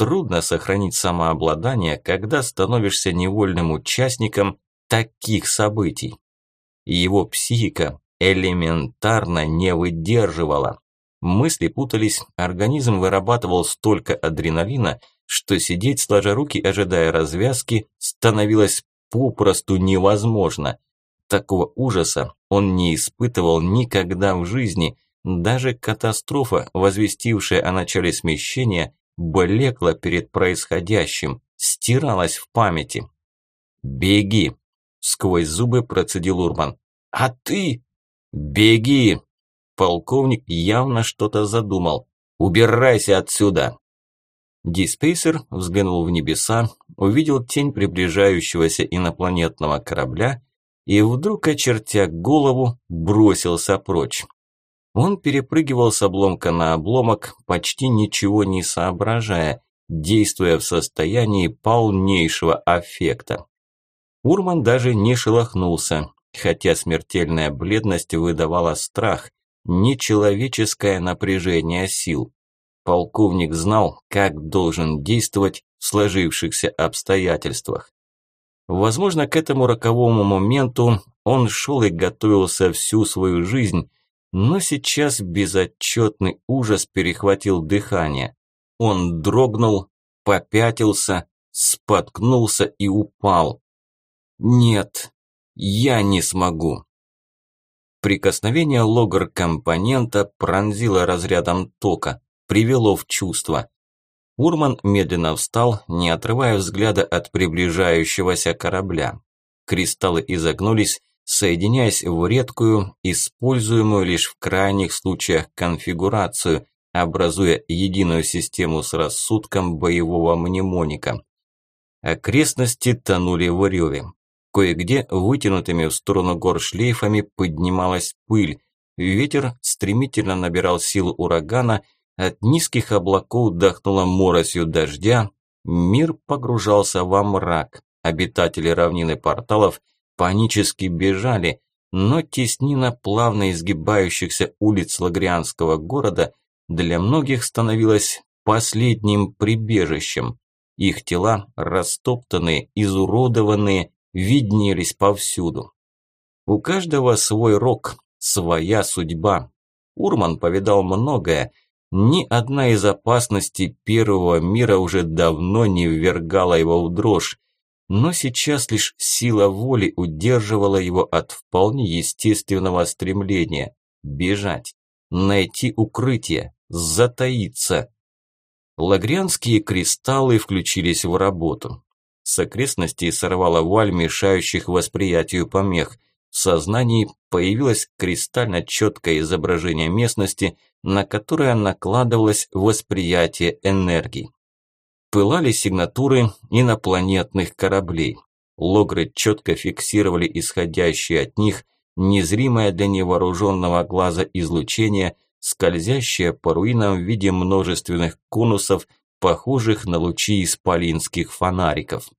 Трудно сохранить самообладание, когда становишься невольным участником таких событий. Его психика элементарно не выдерживала. Мысли путались, организм вырабатывал столько адреналина, что сидеть сложа руки, ожидая развязки, становилось попросту невозможно. Такого ужаса он не испытывал никогда в жизни. Даже катастрофа, возвестившая о начале смещения, блекла перед происходящим, стиралась в памяти. «Беги!» – сквозь зубы процедил Урбан. «А ты?» «Беги!» Полковник явно что-то задумал. «Убирайся отсюда!» Диспейсер взглянул в небеса, увидел тень приближающегося инопланетного корабля и вдруг, очертя голову, бросился прочь. Он перепрыгивал с обломка на обломок, почти ничего не соображая, действуя в состоянии полнейшего аффекта. Урман даже не шелохнулся, хотя смертельная бледность выдавала страх, нечеловеческое напряжение сил. Полковник знал, как должен действовать в сложившихся обстоятельствах. Возможно, к этому роковому моменту он шел и готовился всю свою жизнь, но сейчас безотчетный ужас перехватил дыхание. Он дрогнул, попятился, споткнулся и упал. Нет, я не смогу. Прикосновение логар-компонента пронзило разрядом тока, привело в чувство. Урман медленно встал, не отрывая взгляда от приближающегося корабля. Кристаллы изогнулись, соединяясь в редкую, используемую лишь в крайних случаях конфигурацию, образуя единую систему с рассудком боевого мнемоника. Окрестности тонули в реве. Кое-где вытянутыми в сторону гор шлейфами поднималась пыль. Ветер стремительно набирал силу урагана, от низких облаков дохнуло моросью дождя, мир погружался во мрак. Обитатели равнины порталов панически бежали, но теснина плавно изгибающихся улиц Лагрианского города для многих становилась последним прибежищем. Их тела, растоптанные, изуродованные, виднелись повсюду. У каждого свой рок, своя судьба. Урман повидал многое. Ни одна из опасностей первого мира уже давно не ввергала его в дрожь. Но сейчас лишь сила воли удерживала его от вполне естественного стремления – бежать, найти укрытие, затаиться. Лагрянские кристаллы включились в работу. С окрестностей сорвала вуаль мешающих восприятию помех. В сознании появилось кристально четкое изображение местности, на которое накладывалось восприятие энергии. Пылали сигнатуры инопланетных кораблей. Логры четко фиксировали исходящее от них незримое для невооруженного глаза излучение, скользящее по руинам в виде множественных конусов, похожих на лучи исполинских фонариков.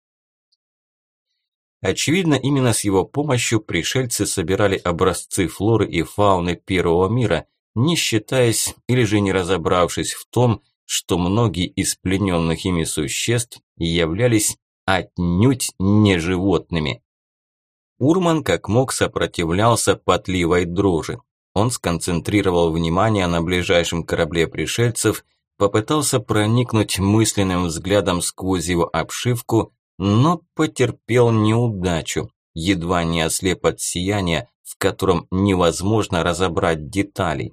Очевидно, именно с его помощью пришельцы собирали образцы флоры и фауны первого мира, не считаясь или же не разобравшись в том, что многие из плененных ими существ являлись отнюдь не животными. Урман как мог сопротивлялся потливой дрожи. Он сконцентрировал внимание на ближайшем корабле пришельцев, попытался проникнуть мысленным взглядом сквозь его обшивку, но потерпел неудачу, едва не ослеп от сияния, в котором невозможно разобрать деталей.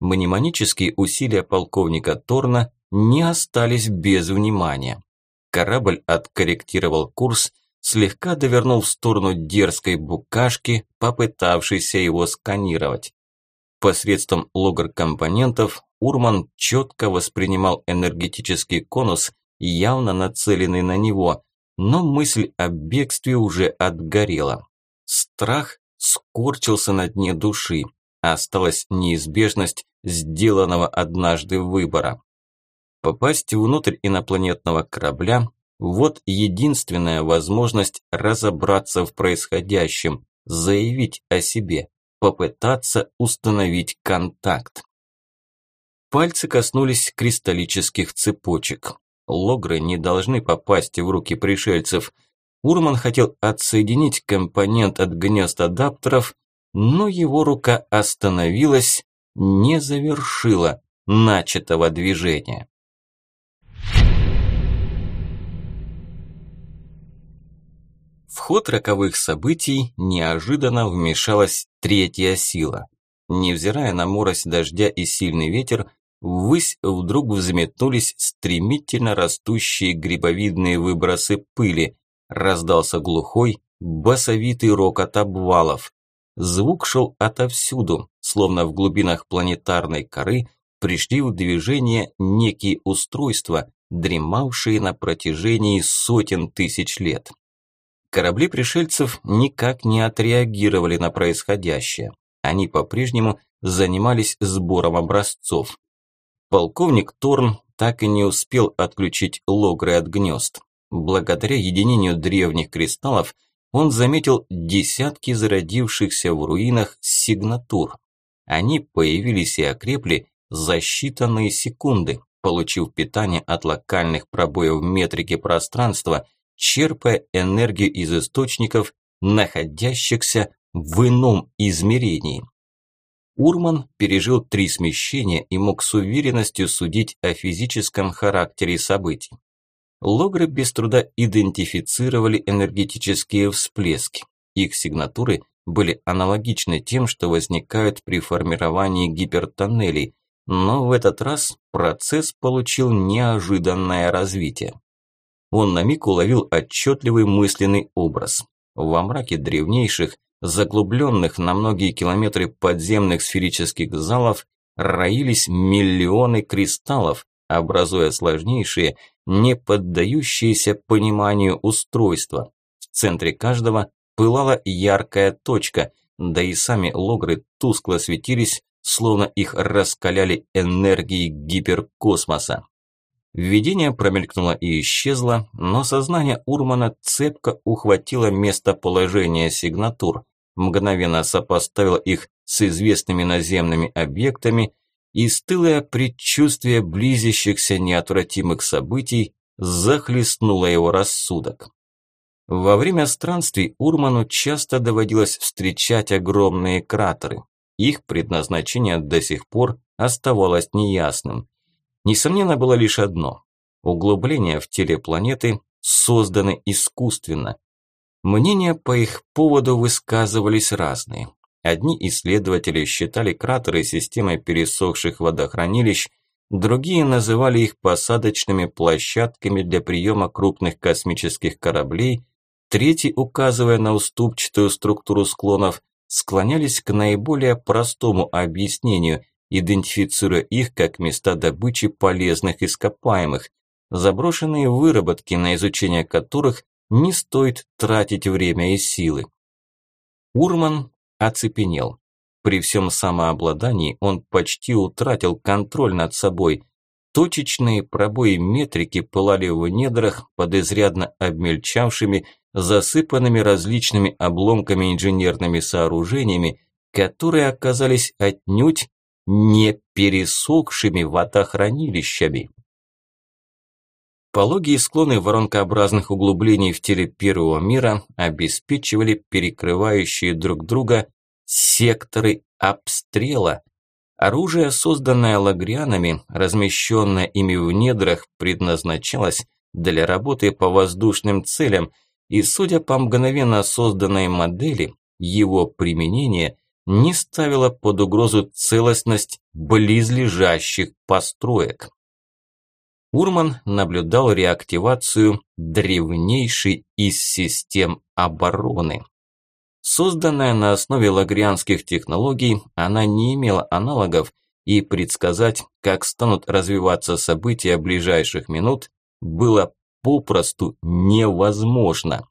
Мнемонические усилия полковника Торна не остались без внимания. Корабль откорректировал курс, слегка довернул в сторону дерзкой букашки, попытавшейся его сканировать. Посредством логар-компонентов Урман четко воспринимал энергетический конус, явно нацеленный на него, но мысль о бегстве уже отгорела. Страх скорчился на дне души, осталась неизбежность сделанного однажды выбора. Попасть внутрь инопланетного корабля – вот единственная возможность разобраться в происходящем, заявить о себе, попытаться установить контакт. Пальцы коснулись кристаллических цепочек. Логры не должны попасть в руки пришельцев. Урман хотел отсоединить компонент от гнезд адаптеров, но его рука остановилась, не завершила начатого движения. В ход роковых событий неожиданно вмешалась третья сила. Невзирая на морось дождя и сильный ветер, ввысь вдруг взметнулись стремительно растущие грибовидные выбросы пыли. Раздался глухой, басовитый рокот обвалов. Звук шел отовсюду, словно в глубинах планетарной коры пришли в движение некие устройства, дремавшие на протяжении сотен тысяч лет. Корабли пришельцев никак не отреагировали на происходящее. Они по-прежнему занимались сбором образцов. Полковник Торн так и не успел отключить логры от гнезд. Благодаря единению древних кристаллов он заметил десятки зародившихся в руинах сигнатур. Они появились и окрепли за считанные секунды, получив питание от локальных пробоев в метрике пространства, черпая энергию из источников, находящихся в ином измерении. Урман пережил три смещения и мог с уверенностью судить о физическом характере событий. Логры без труда идентифицировали энергетические всплески. Их сигнатуры были аналогичны тем, что возникают при формировании гипертоннелей, но в этот раз процесс получил неожиданное развитие. Он на миг уловил отчетливый мысленный образ. Во мраке древнейших, заглубленных на многие километры подземных сферических залов роились миллионы кристаллов, образуя сложнейшие, не поддающиеся пониманию устройства. В центре каждого пылала яркая точка, да и сами логры тускло светились, словно их раскаляли энергией гиперкосмоса. Видение промелькнуло и исчезло, но сознание Урмана цепко ухватило местоположение сигнатур, мгновенно сопоставило их с известными наземными объектами и стылое предчувствие близящихся неотвратимых событий захлестнуло его рассудок. Во время странствий Урману часто доводилось встречать огромные кратеры. Их предназначение до сих пор оставалось неясным. Несомненно было лишь одно – углубления в теле планеты созданы искусственно. Мнения по их поводу высказывались разные. Одни исследователи считали кратеры системой пересохших водохранилищ, другие называли их посадочными площадками для приема крупных космических кораблей, третьи, указывая на уступчатую структуру склонов, склонялись к наиболее простому объяснению, идентифицируя их как места добычи полезных ископаемых, заброшенные выработки, на изучение которых не стоит тратить время и силы. Урман оцепенел. При всем самообладании он почти утратил контроль над собой. Точечные пробои метрики пылали в недрах под изрядно обмельчавшими, засыпанными различными обломками инженерными сооружениями, которые оказались отнюдь не пересохшими водохранилищами. Пологие склоны воронкообразных углублений в теле первого мира обеспечивали перекрывающие друг друга секторы обстрела. Оружие, созданное лагрианами, размещенное ими в недрах, предназначалось для работы по воздушным целям, и, судя по мгновенно созданной модели, его применение не ставило под угрозу целостность близлежащих построек. Урман наблюдал реактивацию древнейшей из систем обороны. Созданная на основе лагрианских технологий, она не имела аналогов, и предсказать, как станут развиваться события ближайших минут, было попросту невозможно.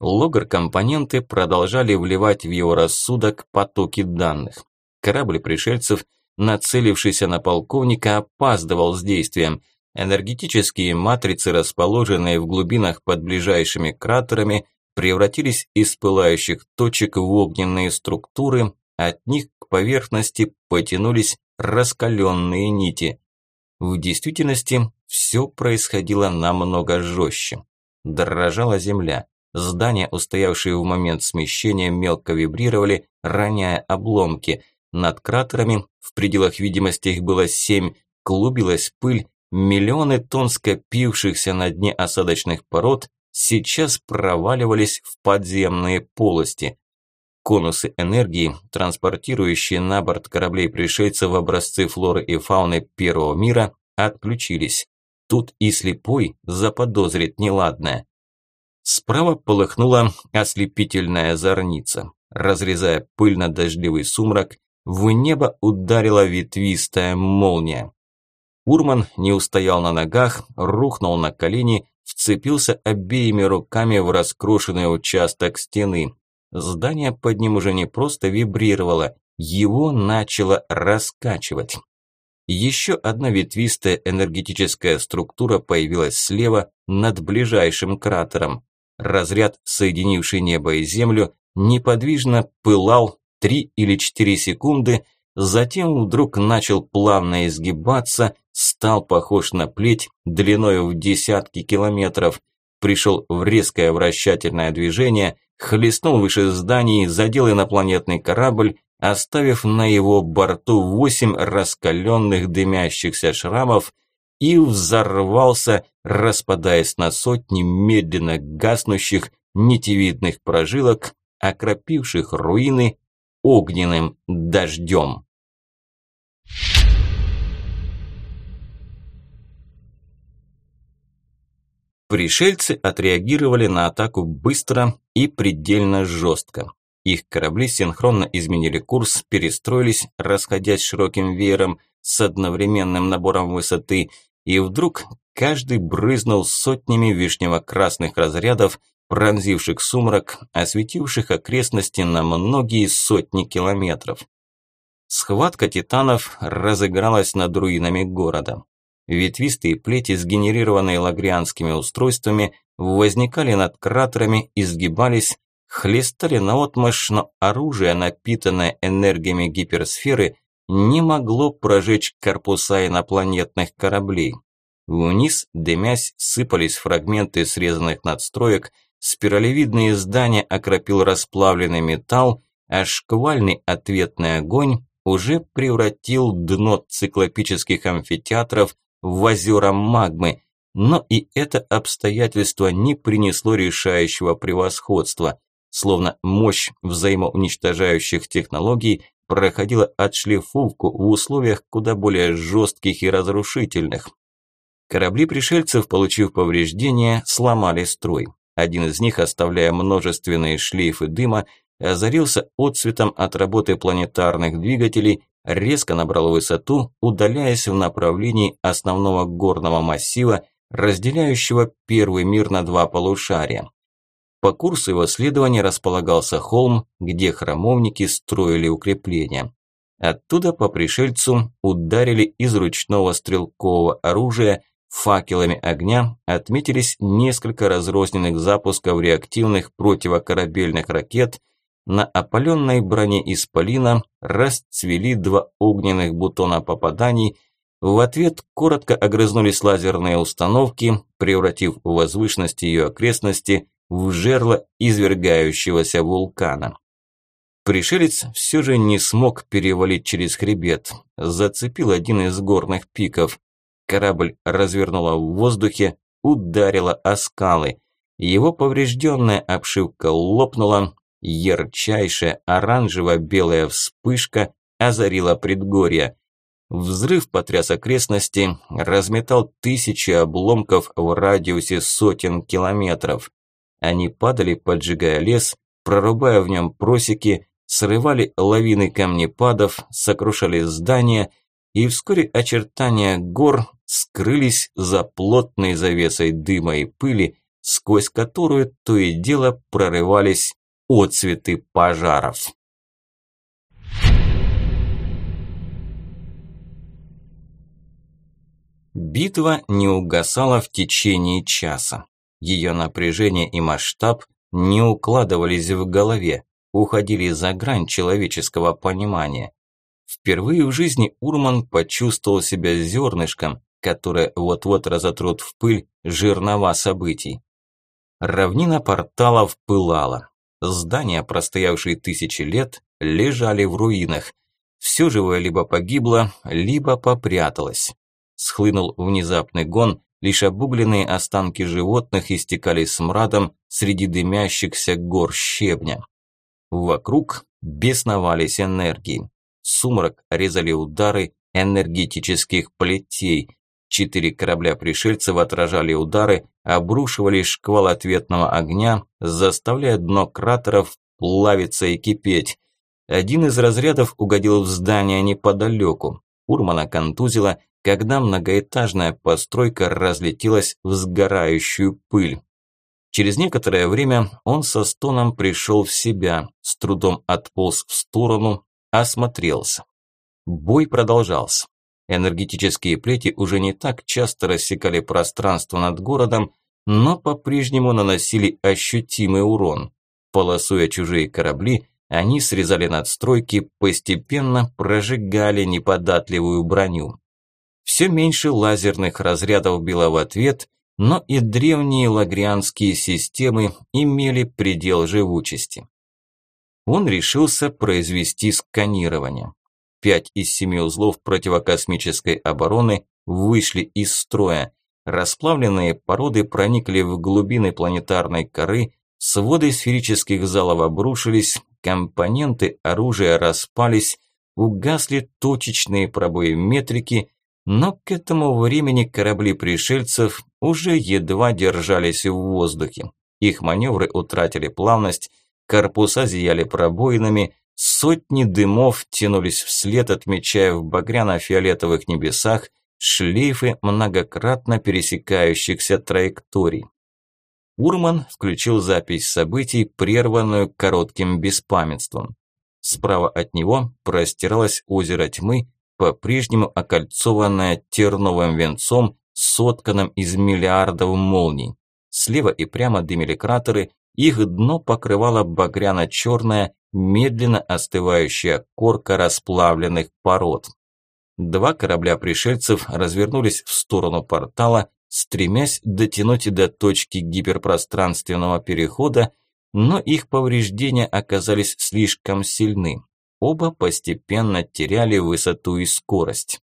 Логр-компоненты продолжали вливать в его рассудок потоки данных. Корабль пришельцев, нацелившийся на полковника, опаздывал с действием. Энергетические матрицы, расположенные в глубинах под ближайшими кратерами, превратились из пылающих точек в огненные структуры, от них к поверхности потянулись раскаленные нити. В действительности все происходило намного жестче. Дрожала земля. Здания, устоявшие в момент смещения, мелко вибрировали, роняя обломки. Над кратерами, в пределах видимости их было семь, клубилась пыль, миллионы тонн скопившихся на дне осадочных пород сейчас проваливались в подземные полости. Конусы энергии, транспортирующие на борт кораблей пришельцев образцы флоры и фауны первого мира, отключились. Тут и слепой заподозрит неладное. Справа полыхнула ослепительная зорница. Разрезая пыльно-дождливый сумрак, в небо ударила ветвистая молния. Урман не устоял на ногах, рухнул на колени, вцепился обеими руками в раскрошенный участок стены. Здание под ним уже не просто вибрировало, его начало раскачивать. Еще одна ветвистая энергетическая структура появилась слева над ближайшим кратером. Разряд, соединивший небо и землю, неподвижно пылал 3 или 4 секунды, затем вдруг начал плавно изгибаться, стал похож на плеть длиною в десятки километров, пришел в резкое вращательное движение, хлестнул выше зданий, задел инопланетный корабль, оставив на его борту восемь раскаленных дымящихся шрамов и взорвался, распадаясь на сотни медленно гаснущих нитевидных прожилок, окропивших руины огненным дождем. Пришельцы отреагировали на атаку быстро и предельно жестко. Их корабли синхронно изменили курс, перестроились, расходясь широким веером с одновременным набором высоты, и вдруг каждый брызнул сотнями вишнево-красных разрядов, пронзивших сумрак, осветивших окрестности на многие сотни километров. Схватка титанов разыгралась над руинами города. Ветвистые плети, сгенерированные лагрианскими устройствами, возникали над кратерами, изгибались, хлестали наотмашь, но оружие, напитанное энергиями гиперсферы, не могло прожечь корпуса инопланетных кораблей. Вниз, дымясь, сыпались фрагменты срезанных надстроек, спиралевидные здания окропил расплавленный металл, а шквальный ответный огонь уже превратил дно циклопических амфитеатров в озера магмы, но и это обстоятельство не принесло решающего превосходства словно мощь взаимоуничтожающих технологий проходила отшлифовку в условиях куда более жестких и разрушительных. Корабли пришельцев, получив повреждения, сломали строй. Один из них, оставляя множественные шлейфы дыма, озарился отцветом от работы планетарных двигателей, резко набрал высоту, удаляясь в направлении основного горного массива, разделяющего первый мир на два полушария. По курсу его следования располагался холм, где храмовники строили укрепления. Оттуда по пришельцу ударили из ручного стрелкового оружия, факелами огня отметились несколько разрозненных запусков реактивных противокорабельных ракет, на опаленной броне Исполина расцвели два огненных бутона попаданий, в ответ коротко огрызнулись лазерные установки, превратив возвышенность ее окрестности в жерло извергающегося вулкана. Пришелец все же не смог перевалить через хребет, зацепил один из горных пиков. Корабль развернула в воздухе, ударила о скалы. Его поврежденная обшивка лопнула, ярчайшая оранжево-белая вспышка озарила предгорье. Взрыв потряс окрестности, разметал тысячи обломков в радиусе сотен километров. Они падали, поджигая лес, прорубая в нем просеки, срывали лавины камнепадов, сокрушали здания, и вскоре очертания гор скрылись за плотной завесой дыма и пыли, сквозь которую то и дело прорывались отцветы пожаров. Битва не угасала в течение часа. Ее напряжение и масштаб не укладывались в голове, уходили за грань человеческого понимания. Впервые в жизни Урман почувствовал себя зернышком, которое вот-вот разотрут в пыль жернова событий. Равнина порталов пылала. Здания, простоявшие тысячи лет, лежали в руинах. Все живое либо погибло, либо попряталось. Схлынул внезапный гон, Лишь обугленные останки животных истекали смрадом среди дымящихся гор щебня. Вокруг бесновались энергии. Сумрак резали удары энергетических плетей. Четыре корабля пришельцев отражали удары, обрушивали шквал ответного огня, заставляя дно кратеров плавиться и кипеть. Один из разрядов угодил в здание неподалеку. Урмана контузило, когда многоэтажная постройка разлетелась в сгорающую пыль. Через некоторое время он со стоном пришел в себя, с трудом отполз в сторону, осмотрелся. Бой продолжался. Энергетические плети уже не так часто рассекали пространство над городом, но по-прежнему наносили ощутимый урон. Полосуя чужие корабли, они срезали надстройки, постепенно прожигали неподатливую броню. Все меньше лазерных разрядов било в ответ, но и древние лагрианские системы имели предел живучести. Он решился произвести сканирование. Пять из семи узлов противокосмической обороны вышли из строя. Расплавленные породы проникли в глубины планетарной коры, своды сферических залов обрушились, компоненты оружия распались, угасли точечные пробои метрики, но к этому времени корабли пришельцев уже едва держались в воздухе. Их маневры утратили плавность, корпуса зияли пробоинами, сотни дымов тянулись вслед, отмечая в багряно-фиолетовых небесах шлейфы многократно пересекающихся траекторий. Урман включил запись событий, прерванную коротким беспамятством. Справа от него простиралось озеро тьмы, по-прежнему окольцованное терновым венцом, сотканным из миллиардов молний. Слева и прямо дымили кратеры, их дно покрывала багряно-черная, медленно остывающая корка расплавленных пород. Два корабля пришельцев развернулись в сторону портала, стремясь дотянуть до точки гиперпространственного перехода, но их повреждения оказались слишком сильны. Оба постепенно теряли высоту и скорость.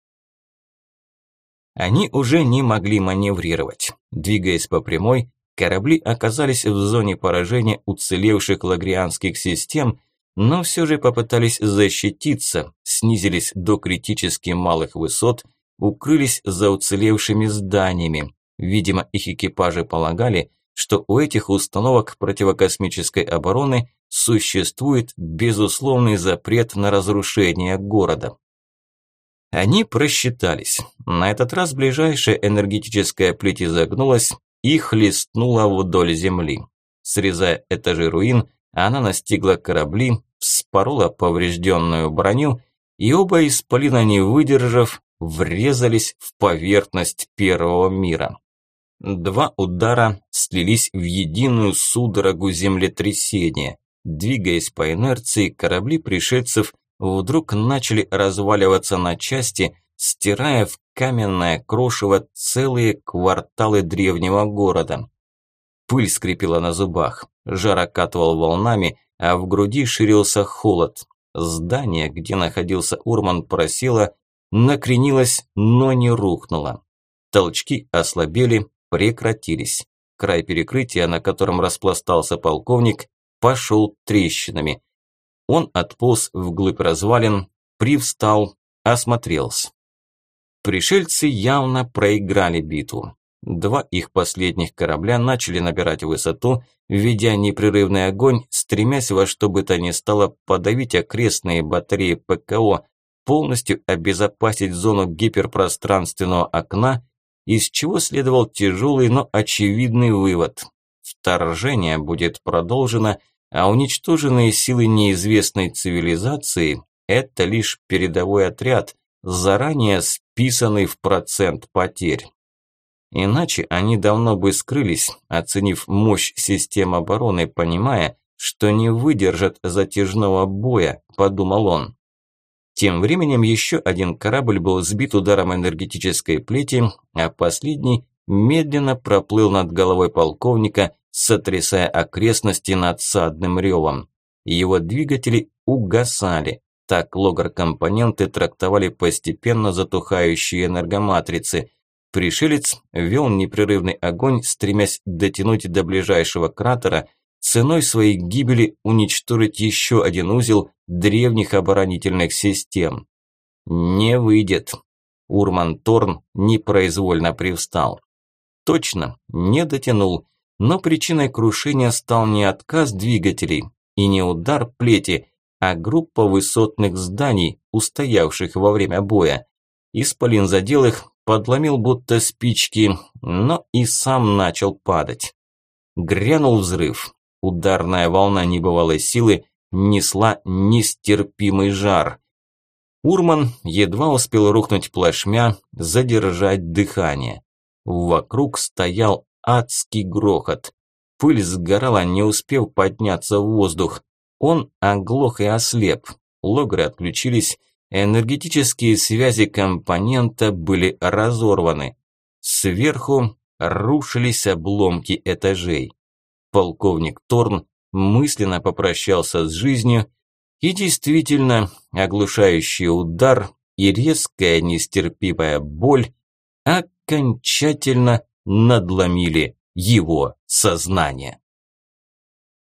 Они уже не могли маневрировать. Двигаясь по прямой, корабли оказались в зоне поражения уцелевших лагрианских систем, но все же попытались защититься, снизились до критически малых высот, укрылись за уцелевшими зданиями. Видимо, их экипажи полагали, что у этих установок противокосмической обороны существует безусловный запрет на разрушение города. Они просчитались. На этот раз ближайшая энергетическая плеть изогнулась и хлестнула вдоль земли. Срезая этажи руин, она настигла корабли, вспорола поврежденную броню, и оба исполина, не выдержав, врезались в поверхность первого мира. Два удара слились в единую судорогу землетрясения. Двигаясь по инерции, корабли пришельцев вдруг начали разваливаться на части, стирая в каменное крошево целые кварталы древнего города. Пыль скрипела на зубах, жар окатывал волнами, а в груди ширился холод. Здание, где находился Урман, просело, накренилось, но не рухнуло. Толчки ослабели, прекратились. Край перекрытия, на котором распластался полковник, пошел трещинами. Он отполз вглубь развалин, привстал, осмотрелся. Пришельцы явно проиграли битву. Два их последних корабля начали набирать высоту, ведя непрерывный огонь, стремясь во что бы то ни стало подавить окрестные батареи ПКО, полностью обезопасить зону гиперпространственного окна, из чего следовал тяжелый, но очевидный вывод. Вторжение будет продолжено, а уничтоженные силы неизвестной цивилизации – это лишь передовой отряд, заранее списанный в процент потерь. Иначе они давно бы скрылись, оценив мощь систем обороны, понимая, что не выдержат затяжного боя, подумал он. Тем временем еще один корабль был сбит ударом энергетической плети, а последний медленно проплыл над головой полковника, сотрясая окрестности надсадным ревом. Его двигатели угасали. Так логар-компоненты трактовали постепенно затухающие энергоматрицы. Пришелец вел непрерывный огонь, стремясь дотянуть до ближайшего кратера, ценой своей гибели уничтожить еще один узел древних оборонительных систем. Не выйдет. Урман Торн непроизвольно привстал. Точно, не дотянул, но причиной крушения стал не отказ двигателей и не удар плети, а группа высотных зданий, устоявших во время боя. Исполин задел их, подломил будто спички, но и сам начал падать. Грянул взрыв. Ударная волна небывалой силы несла нестерпимый жар. Урман едва успел рухнуть плашмя, задержать дыхание. Вокруг стоял адский грохот. Пыль сгорала, не успев подняться в воздух. Он оглох и ослеп. Логры отключились, энергетические связи компонента были разорваны. Сверху рушились обломки этажей. Полковник Торн мысленно попрощался с жизнью, и действительно, оглушающий удар и резкая нестерпимая боль окончательно надломили его сознание.